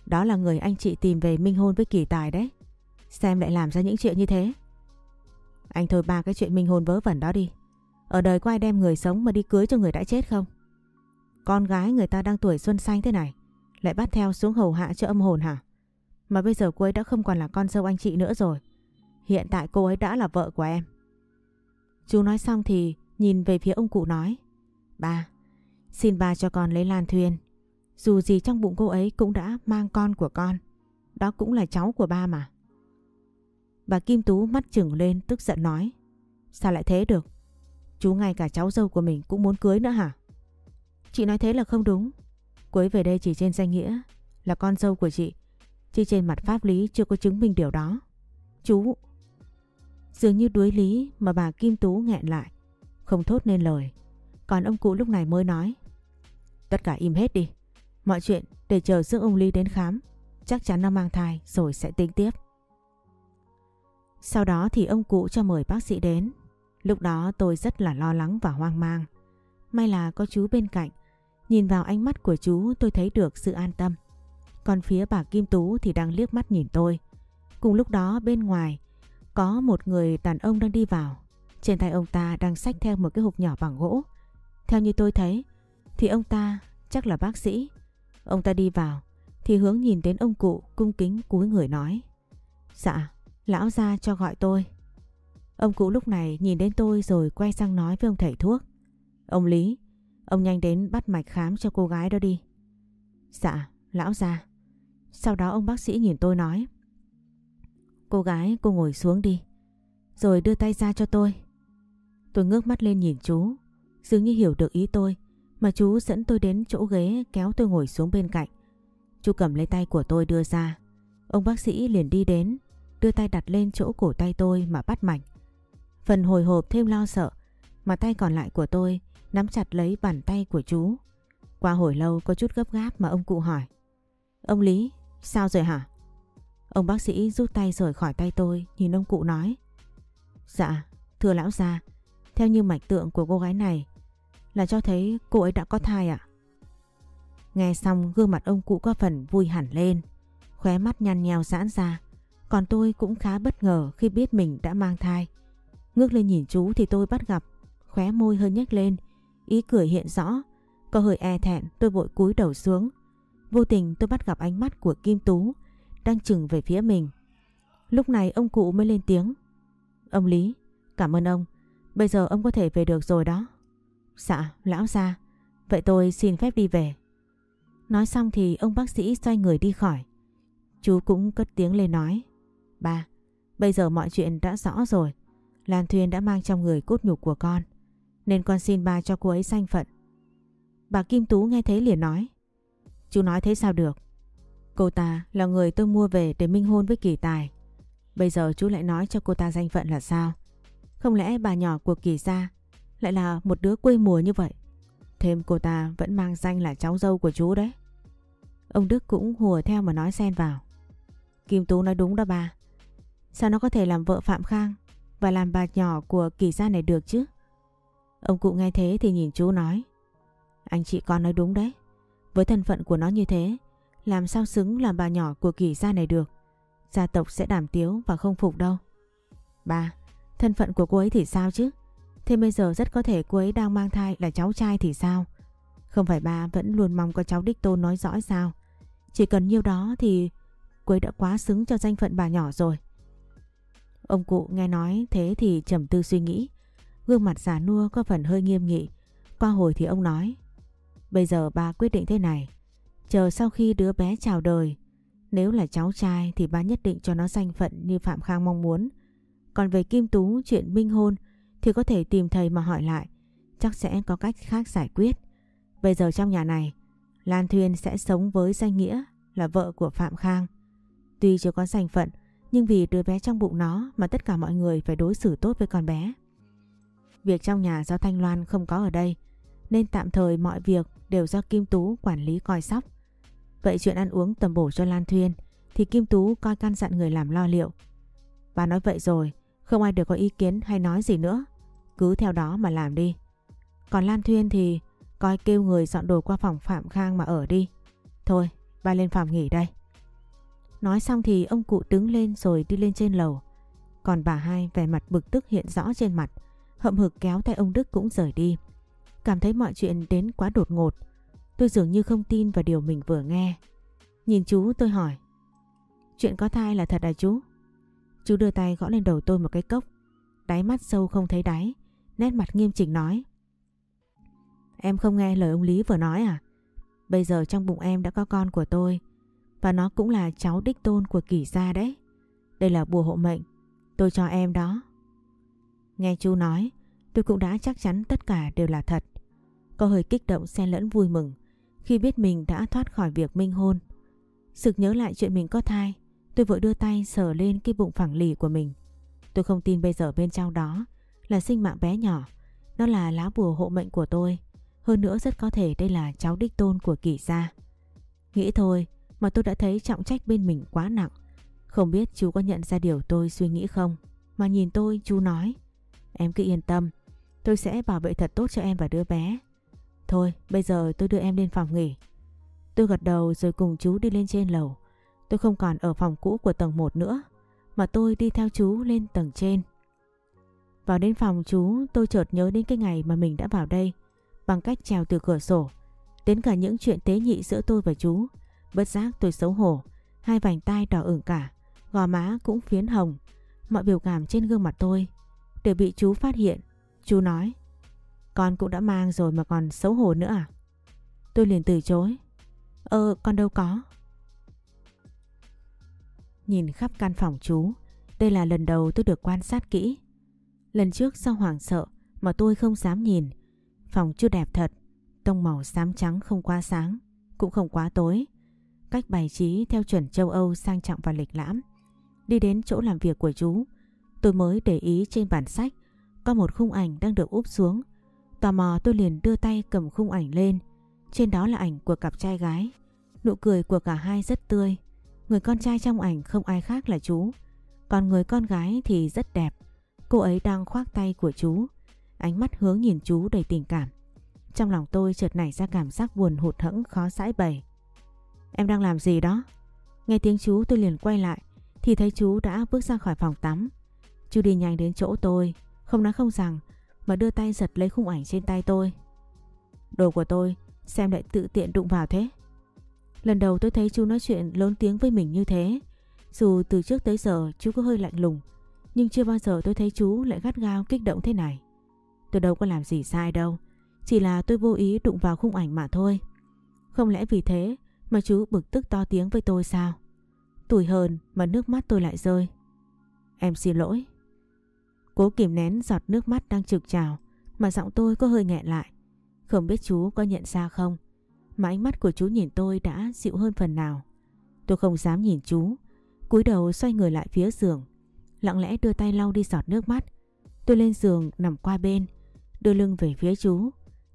Đó là người anh chị tìm về minh hôn với kỳ tài đấy. Xem lại làm ra những chuyện như thế. Anh thôi ba cái chuyện minh hôn vớ vẩn đó đi. Ở đời có ai đem người sống mà đi cưới cho người đã chết không? Con gái người ta đang tuổi xuân xanh thế này. Lại bắt theo xuống hầu hạ cho âm hồn hả? Mà bây giờ cô ấy đã không còn là con dâu anh chị nữa rồi. Hiện tại cô ấy đã là vợ của em. Chú nói xong thì nhìn về phía ông cụ nói. Ba, xin ba cho con lấy Lan Thuyên. Dù gì trong bụng cô ấy cũng đã mang con của con. Đó cũng là cháu của ba mà. Bà Kim Tú mắt chừng lên, tức giận nói. Sao lại thế được? Chú ngay cả cháu dâu của mình cũng muốn cưới nữa hả? Chị nói thế là không đúng. cưới về đây chỉ trên danh nghĩa là con dâu của chị. Chứ trên mặt pháp lý chưa có chứng minh điều đó. Chú... Dường như đuối lý mà bà Kim Tú nghẹn lại. Không thốt nên lời. Còn ông cụ lúc này mới nói. Tất cả im hết đi. Mọi chuyện để chờ Dương ông Ly đến khám. Chắc chắn nó mang thai rồi sẽ tính tiếp. Sau đó thì ông cụ cho mời bác sĩ đến. Lúc đó tôi rất là lo lắng và hoang mang. May là có chú bên cạnh. Nhìn vào ánh mắt của chú tôi thấy được sự an tâm. Còn phía bà Kim Tú thì đang liếc mắt nhìn tôi. Cùng lúc đó bên ngoài có một người đàn ông đang đi vào. Trên tay ông ta đang xách theo một cái hộp nhỏ bằng gỗ. Theo như tôi thấy thì ông ta chắc là bác sĩ. Ông ta đi vào thì hướng nhìn đến ông cụ cung kính cúi người nói. Dạ, lão ra cho gọi tôi. Ông cụ lúc này nhìn đến tôi rồi quay sang nói với ông thầy thuốc. Ông Lý, ông nhanh đến bắt mạch khám cho cô gái đó đi. Dạ, lão ra. Sau đó ông bác sĩ nhìn tôi nói. Cô gái cô ngồi xuống đi. Rồi đưa tay ra cho tôi. Tôi ngước mắt lên nhìn chú. Dường như hiểu được ý tôi. Mà chú dẫn tôi đến chỗ ghế kéo tôi ngồi xuống bên cạnh. Chú cầm lấy tay của tôi đưa ra. Ông bác sĩ liền đi đến. Đưa tay đặt lên chỗ cổ tay tôi mà bắt mạch. Phần hồi hộp thêm lo sợ. Mà tay còn lại của tôi nắm chặt lấy bàn tay của chú. Qua hồi lâu có chút gấp gáp mà ông cụ hỏi. Ông Lý, sao rồi hả? Ông bác sĩ rút tay rời khỏi tay tôi, nhìn ông cụ nói. Dạ, thưa lão gia, theo như mạch tượng của cô gái này là cho thấy cô ấy đã có thai ạ. Nghe xong gương mặt ông cụ có phần vui hẳn lên, khóe mắt nhăn nheo giãn ra. Còn tôi cũng khá bất ngờ khi biết mình đã mang thai. Ngước lên nhìn chú thì tôi bắt gặp, khóe môi hơi nhếch lên, ý cười hiện rõ. Có hơi e thẹn tôi vội cúi đầu xuống. Vô tình tôi bắt gặp ánh mắt của Kim Tú đang chừng về phía mình. Lúc này ông cụ mới lên tiếng. Ông Lý, cảm ơn ông. Bây giờ ông có thể về được rồi đó. Dạ, lão ra. Vậy tôi xin phép đi về. Nói xong thì ông bác sĩ xoay người đi khỏi. Chú cũng cất tiếng lên nói. Ba, bây giờ mọi chuyện đã rõ rồi. Lan Thuyên đã mang trong người cốt nhục của con. Nên con xin ba cho cô ấy sanh phận. Bà Kim Tú nghe thấy liền nói. Chú nói thế sao được? Cô ta là người tôi mua về để minh hôn với kỳ tài. Bây giờ chú lại nói cho cô ta danh phận là sao? Không lẽ bà nhỏ của kỳ gia lại là một đứa quê mùa như vậy? Thêm cô ta vẫn mang danh là cháu dâu của chú đấy. Ông Đức cũng hùa theo mà nói xen vào. Kim Tú nói đúng đó bà. Sao nó có thể làm vợ Phạm Khang và làm bà nhỏ của kỳ gia này được chứ? Ông cụ nghe thế thì nhìn chú nói. Anh chị con nói đúng đấy. Với thân phận của nó như thế, làm sao xứng làm bà nhỏ của kỳ gia này được Gia tộc sẽ đảm tiếu và không phục đâu Ba Thân phận của cô ấy thì sao chứ Thế bây giờ rất có thể cô ấy đang mang thai là cháu trai thì sao Không phải ba vẫn luôn mong có cháu đích tôn nói rõ sao Chỉ cần nhiêu đó thì cô ấy đã quá xứng cho danh phận bà nhỏ rồi Ông cụ nghe nói thế thì trầm tư suy nghĩ Gương mặt già nua có phần hơi nghiêm nghị Qua hồi thì ông nói Bây giờ ba quyết định thế này Chờ sau khi đứa bé chào đời, nếu là cháu trai thì ba nhất định cho nó danh phận như Phạm Khang mong muốn. Còn về Kim Tú chuyện minh hôn thì có thể tìm thầy mà hỏi lại, chắc sẽ có cách khác giải quyết. Bây giờ trong nhà này, Lan Thuyên sẽ sống với danh nghĩa là vợ của Phạm Khang. Tuy chưa có danh phận, nhưng vì đứa bé trong bụng nó mà tất cả mọi người phải đối xử tốt với con bé. Việc trong nhà do Thanh Loan không có ở đây, nên tạm thời mọi việc đều do Kim Tú quản lý coi sóc. Vậy chuyện ăn uống tầm bổ cho Lan Thuyên thì Kim Tú coi căn dặn người làm lo liệu. Bà nói vậy rồi, không ai được có ý kiến hay nói gì nữa. Cứ theo đó mà làm đi. Còn Lan Thuyên thì coi kêu người dọn đồ qua phòng Phạm Khang mà ở đi. Thôi, ba lên phòng nghỉ đây. Nói xong thì ông cụ đứng lên rồi đi lên trên lầu. Còn bà hai vẻ mặt bực tức hiện rõ trên mặt. Hậm hực kéo tay ông Đức cũng rời đi. Cảm thấy mọi chuyện đến quá đột ngột. Tôi dường như không tin vào điều mình vừa nghe. Nhìn chú, tôi hỏi. Chuyện có thai là thật à chú? Chú đưa tay gõ lên đầu tôi một cái cốc. Đáy mắt sâu không thấy đáy. Nét mặt nghiêm chỉnh nói. Em không nghe lời ông Lý vừa nói à? Bây giờ trong bụng em đã có con của tôi. Và nó cũng là cháu đích tôn của kỷ gia đấy. Đây là bùa hộ mệnh. Tôi cho em đó. Nghe chú nói, tôi cũng đã chắc chắn tất cả đều là thật. Có hơi kích động xen lẫn vui mừng khi biết mình đã thoát khỏi việc minh hôn. Sực nhớ lại chuyện mình có thai, tôi vội đưa tay sờ lên cái bụng phẳng lì của mình. Tôi không tin bây giờ bên trong đó là sinh mạng bé nhỏ. Nó là lá bùa hộ mệnh của tôi. Hơn nữa rất có thể đây là cháu đích tôn của kỷ gia. Nghĩ thôi mà tôi đã thấy trọng trách bên mình quá nặng. Không biết chú có nhận ra điều tôi suy nghĩ không? Mà nhìn tôi, chú nói. Em cứ yên tâm. Tôi sẽ bảo vệ thật tốt cho em và đứa bé. Thôi, bây giờ tôi đưa em lên phòng nghỉ. Tôi gật đầu rồi cùng chú đi lên trên lầu. Tôi không còn ở phòng cũ của tầng 1 nữa. Mà tôi đi theo chú lên tầng trên. Vào đến phòng chú, tôi chợt nhớ đến cái ngày mà mình đã vào đây. Bằng cách trèo từ cửa sổ. Đến cả những chuyện tế nhị giữa tôi và chú. Bất giác tôi xấu hổ. Hai vành tai đỏ ửng cả. Gò má cũng phiến hồng. Mọi biểu cảm trên gương mặt tôi đều bị chú phát hiện. Chú nói con cũng đã mang rồi mà còn xấu hổ nữa à? Tôi liền từ chối. Ờ con đâu có. Nhìn khắp căn phòng chú, đây là lần đầu tôi được quan sát kỹ. Lần trước do hoảng sợ mà tôi không dám nhìn. Phòng chưa đẹp thật, tông màu xám trắng không quá sáng, cũng không quá tối. Cách bài trí theo chuẩn châu Âu sang trọng và lịch lãm. Đi đến chỗ làm việc của chú, tôi mới để ý trên bản sách có một khung ảnh đang được úp xuống Tò mò tôi liền đưa tay cầm khung ảnh lên. Trên đó là ảnh của cặp trai gái. Nụ cười của cả hai rất tươi. Người con trai trong ảnh không ai khác là chú. Còn người con gái thì rất đẹp. Cô ấy đang khoác tay của chú. Ánh mắt hướng nhìn chú đầy tình cảm. Trong lòng tôi chợt nảy ra cảm giác buồn hụt hẫng khó sãi bày. Em đang làm gì đó? Nghe tiếng chú tôi liền quay lại thì thấy chú đã bước ra khỏi phòng tắm. Chú đi nhanh đến chỗ tôi, không nói không rằng mà đưa tay giật lấy khung ảnh trên tay tôi. Đồ của tôi, xem lại tự tiện đụng vào thế. Lần đầu tôi thấy chú nói chuyện lớn tiếng với mình như thế. Dù từ trước tới giờ chú có hơi lạnh lùng, nhưng chưa bao giờ tôi thấy chú lại gắt gao kích động thế này. Tôi đâu có làm gì sai đâu, chỉ là tôi vô ý đụng vào khung ảnh mà thôi. Không lẽ vì thế mà chú bực tức to tiếng với tôi sao? Tủi hơn mà nước mắt tôi lại rơi. Em xin lỗi, Cố kìm nén giọt nước mắt đang trực trào mà giọng tôi có hơi nghẹn lại. Không biết chú có nhận ra không? Mà ánh mắt của chú nhìn tôi đã dịu hơn phần nào. Tôi không dám nhìn chú. cúi đầu xoay người lại phía giường. Lặng lẽ đưa tay lau đi giọt nước mắt. Tôi lên giường nằm qua bên. Đưa lưng về phía chú.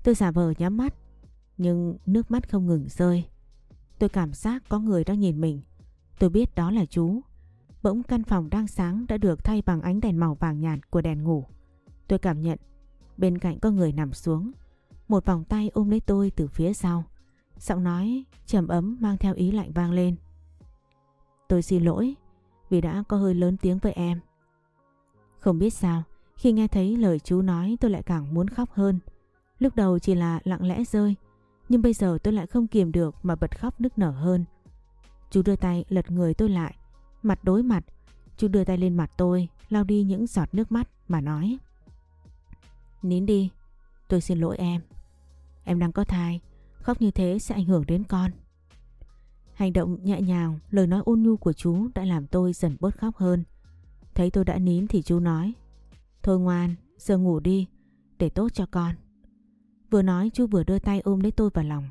Tôi giả vờ nhắm mắt. Nhưng nước mắt không ngừng rơi. Tôi cảm giác có người đang nhìn mình. Tôi biết đó là chú. Bỗng căn phòng đang sáng đã được thay bằng ánh đèn màu vàng nhạt của đèn ngủ. Tôi cảm nhận bên cạnh có người nằm xuống. Một vòng tay ôm lấy tôi từ phía sau. Giọng nói trầm ấm mang theo ý lạnh vang lên. Tôi xin lỗi vì đã có hơi lớn tiếng với em. Không biết sao, khi nghe thấy lời chú nói tôi lại càng muốn khóc hơn. Lúc đầu chỉ là lặng lẽ rơi, nhưng bây giờ tôi lại không kiềm được mà bật khóc nức nở hơn. Chú đưa tay lật người tôi lại, Mặt đối mặt, chú đưa tay lên mặt tôi, lau đi những giọt nước mắt mà nói. Nín đi, tôi xin lỗi em. Em đang có thai, khóc như thế sẽ ảnh hưởng đến con. Hành động nhẹ nhàng, lời nói ôn nhu của chú đã làm tôi dần bớt khóc hơn. Thấy tôi đã nín thì chú nói Thôi ngoan, giờ ngủ đi, để tốt cho con. Vừa nói chú vừa đưa tay ôm lấy tôi vào lòng,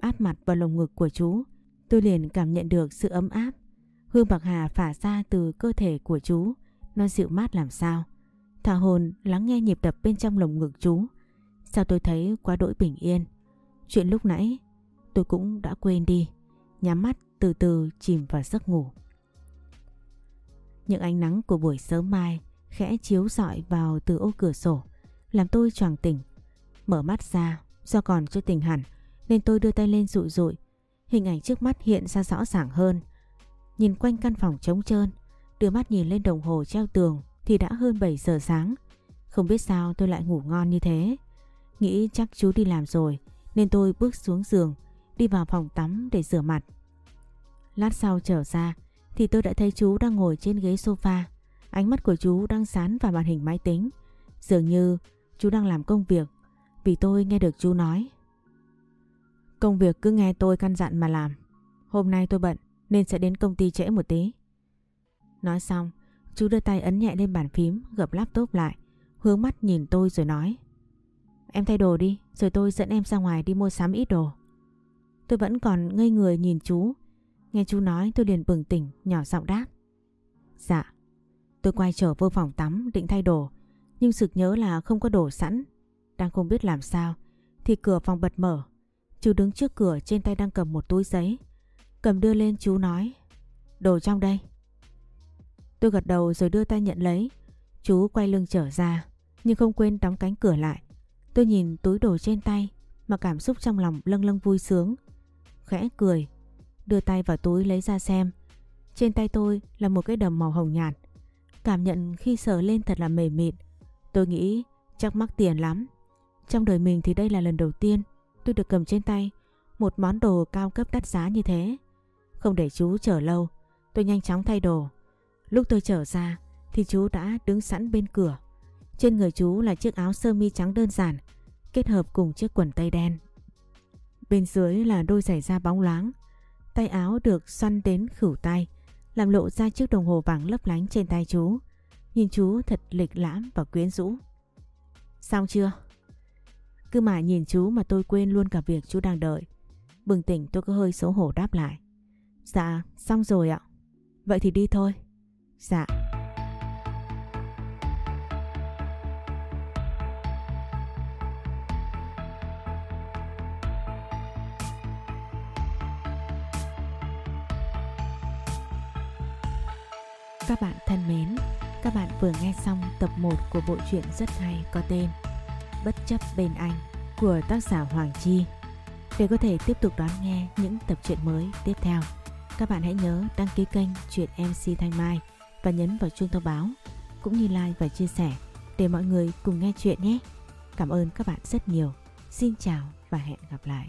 áp mặt vào lồng ngực của chú. Tôi liền cảm nhận được sự ấm áp. Hương bạc hà phả ra từ cơ thể của chú, nó dịu mát làm sao. Thả hồn lắng nghe nhịp đập bên trong lồng ngực chú. Sao tôi thấy quá đỗi bình yên. Chuyện lúc nãy tôi cũng đã quên đi. Nhắm mắt từ từ chìm vào giấc ngủ. Những ánh nắng của buổi sớm mai khẽ chiếu rọi vào từ ô cửa sổ, làm tôi choàng tỉnh. Mở mắt ra, do còn chưa tỉnh hẳn, nên tôi đưa tay lên dụi dụi. Hình ảnh trước mắt hiện ra rõ ràng hơn. Nhìn quanh căn phòng trống trơn, đưa mắt nhìn lên đồng hồ treo tường thì đã hơn 7 giờ sáng. Không biết sao tôi lại ngủ ngon như thế. Nghĩ chắc chú đi làm rồi, nên tôi bước xuống giường, đi vào phòng tắm để rửa mặt. Lát sau trở ra, thì tôi đã thấy chú đang ngồi trên ghế sofa. Ánh mắt của chú đang sán vào màn hình máy tính. Dường như chú đang làm công việc vì tôi nghe được chú nói. Công việc cứ nghe tôi căn dặn mà làm. Hôm nay tôi bận nên sẽ đến công ty trễ một tí. Nói xong, chú đưa tay ấn nhẹ lên bàn phím gập laptop lại, hướng mắt nhìn tôi rồi nói. Em thay đồ đi, rồi tôi dẫn em ra ngoài đi mua sắm ít đồ. Tôi vẫn còn ngây người nhìn chú Nghe chú nói tôi liền bừng tỉnh nhỏ giọng đáp. Dạ. Tôi quay trở vô phòng tắm định thay đồ. Nhưng sực nhớ là không có đồ sẵn. Đang không biết làm sao. Thì cửa phòng bật mở. Chú đứng trước cửa trên tay đang cầm một túi giấy. Cầm đưa lên chú nói. Đồ trong đây. Tôi gật đầu rồi đưa tay nhận lấy. Chú quay lưng trở ra. Nhưng không quên đóng cánh cửa lại. Tôi nhìn túi đồ trên tay. Mà cảm xúc trong lòng lâng lâng vui sướng. Khẽ cười, đưa tay vào túi lấy ra xem. Trên tay tôi là một cái đầm màu hồng nhạt. Cảm nhận khi sờ lên thật là mềm mịn. Tôi nghĩ chắc mắc tiền lắm. Trong đời mình thì đây là lần đầu tiên tôi được cầm trên tay một món đồ cao cấp đắt giá như thế. Không để chú chờ lâu, tôi nhanh chóng thay đồ. Lúc tôi trở ra thì chú đã đứng sẵn bên cửa. Trên người chú là chiếc áo sơ mi trắng đơn giản kết hợp cùng chiếc quần tây đen. Bên dưới là đôi giày da bóng loáng Tay áo được xoăn đến khửu tay, làm lộ ra chiếc đồng hồ vàng lấp lánh trên tay chú. Nhìn chú thật lịch lãm và quyến rũ. Xong chưa? Cứ mãi nhìn chú mà tôi quên luôn cả việc chú đang đợi. Bừng tỉnh tôi có hơi xấu hổ đáp lại. Dạ, xong rồi ạ. Vậy thì đi thôi. Dạ. Các bạn thân mến, các bạn vừa nghe xong tập 1 của bộ truyện rất hay có tên Bất chấp bên anh của tác giả Hoàng Chi. Để có thể tiếp tục đón nghe những tập truyện mới tiếp theo, các bạn hãy nhớ đăng ký kênh Truyện MC Thanh Mai và nhấn vào chuông thông báo cũng như like và chia sẻ để mọi người cùng nghe chuyện nhé. Cảm ơn các bạn rất nhiều. Xin chào và hẹn gặp lại.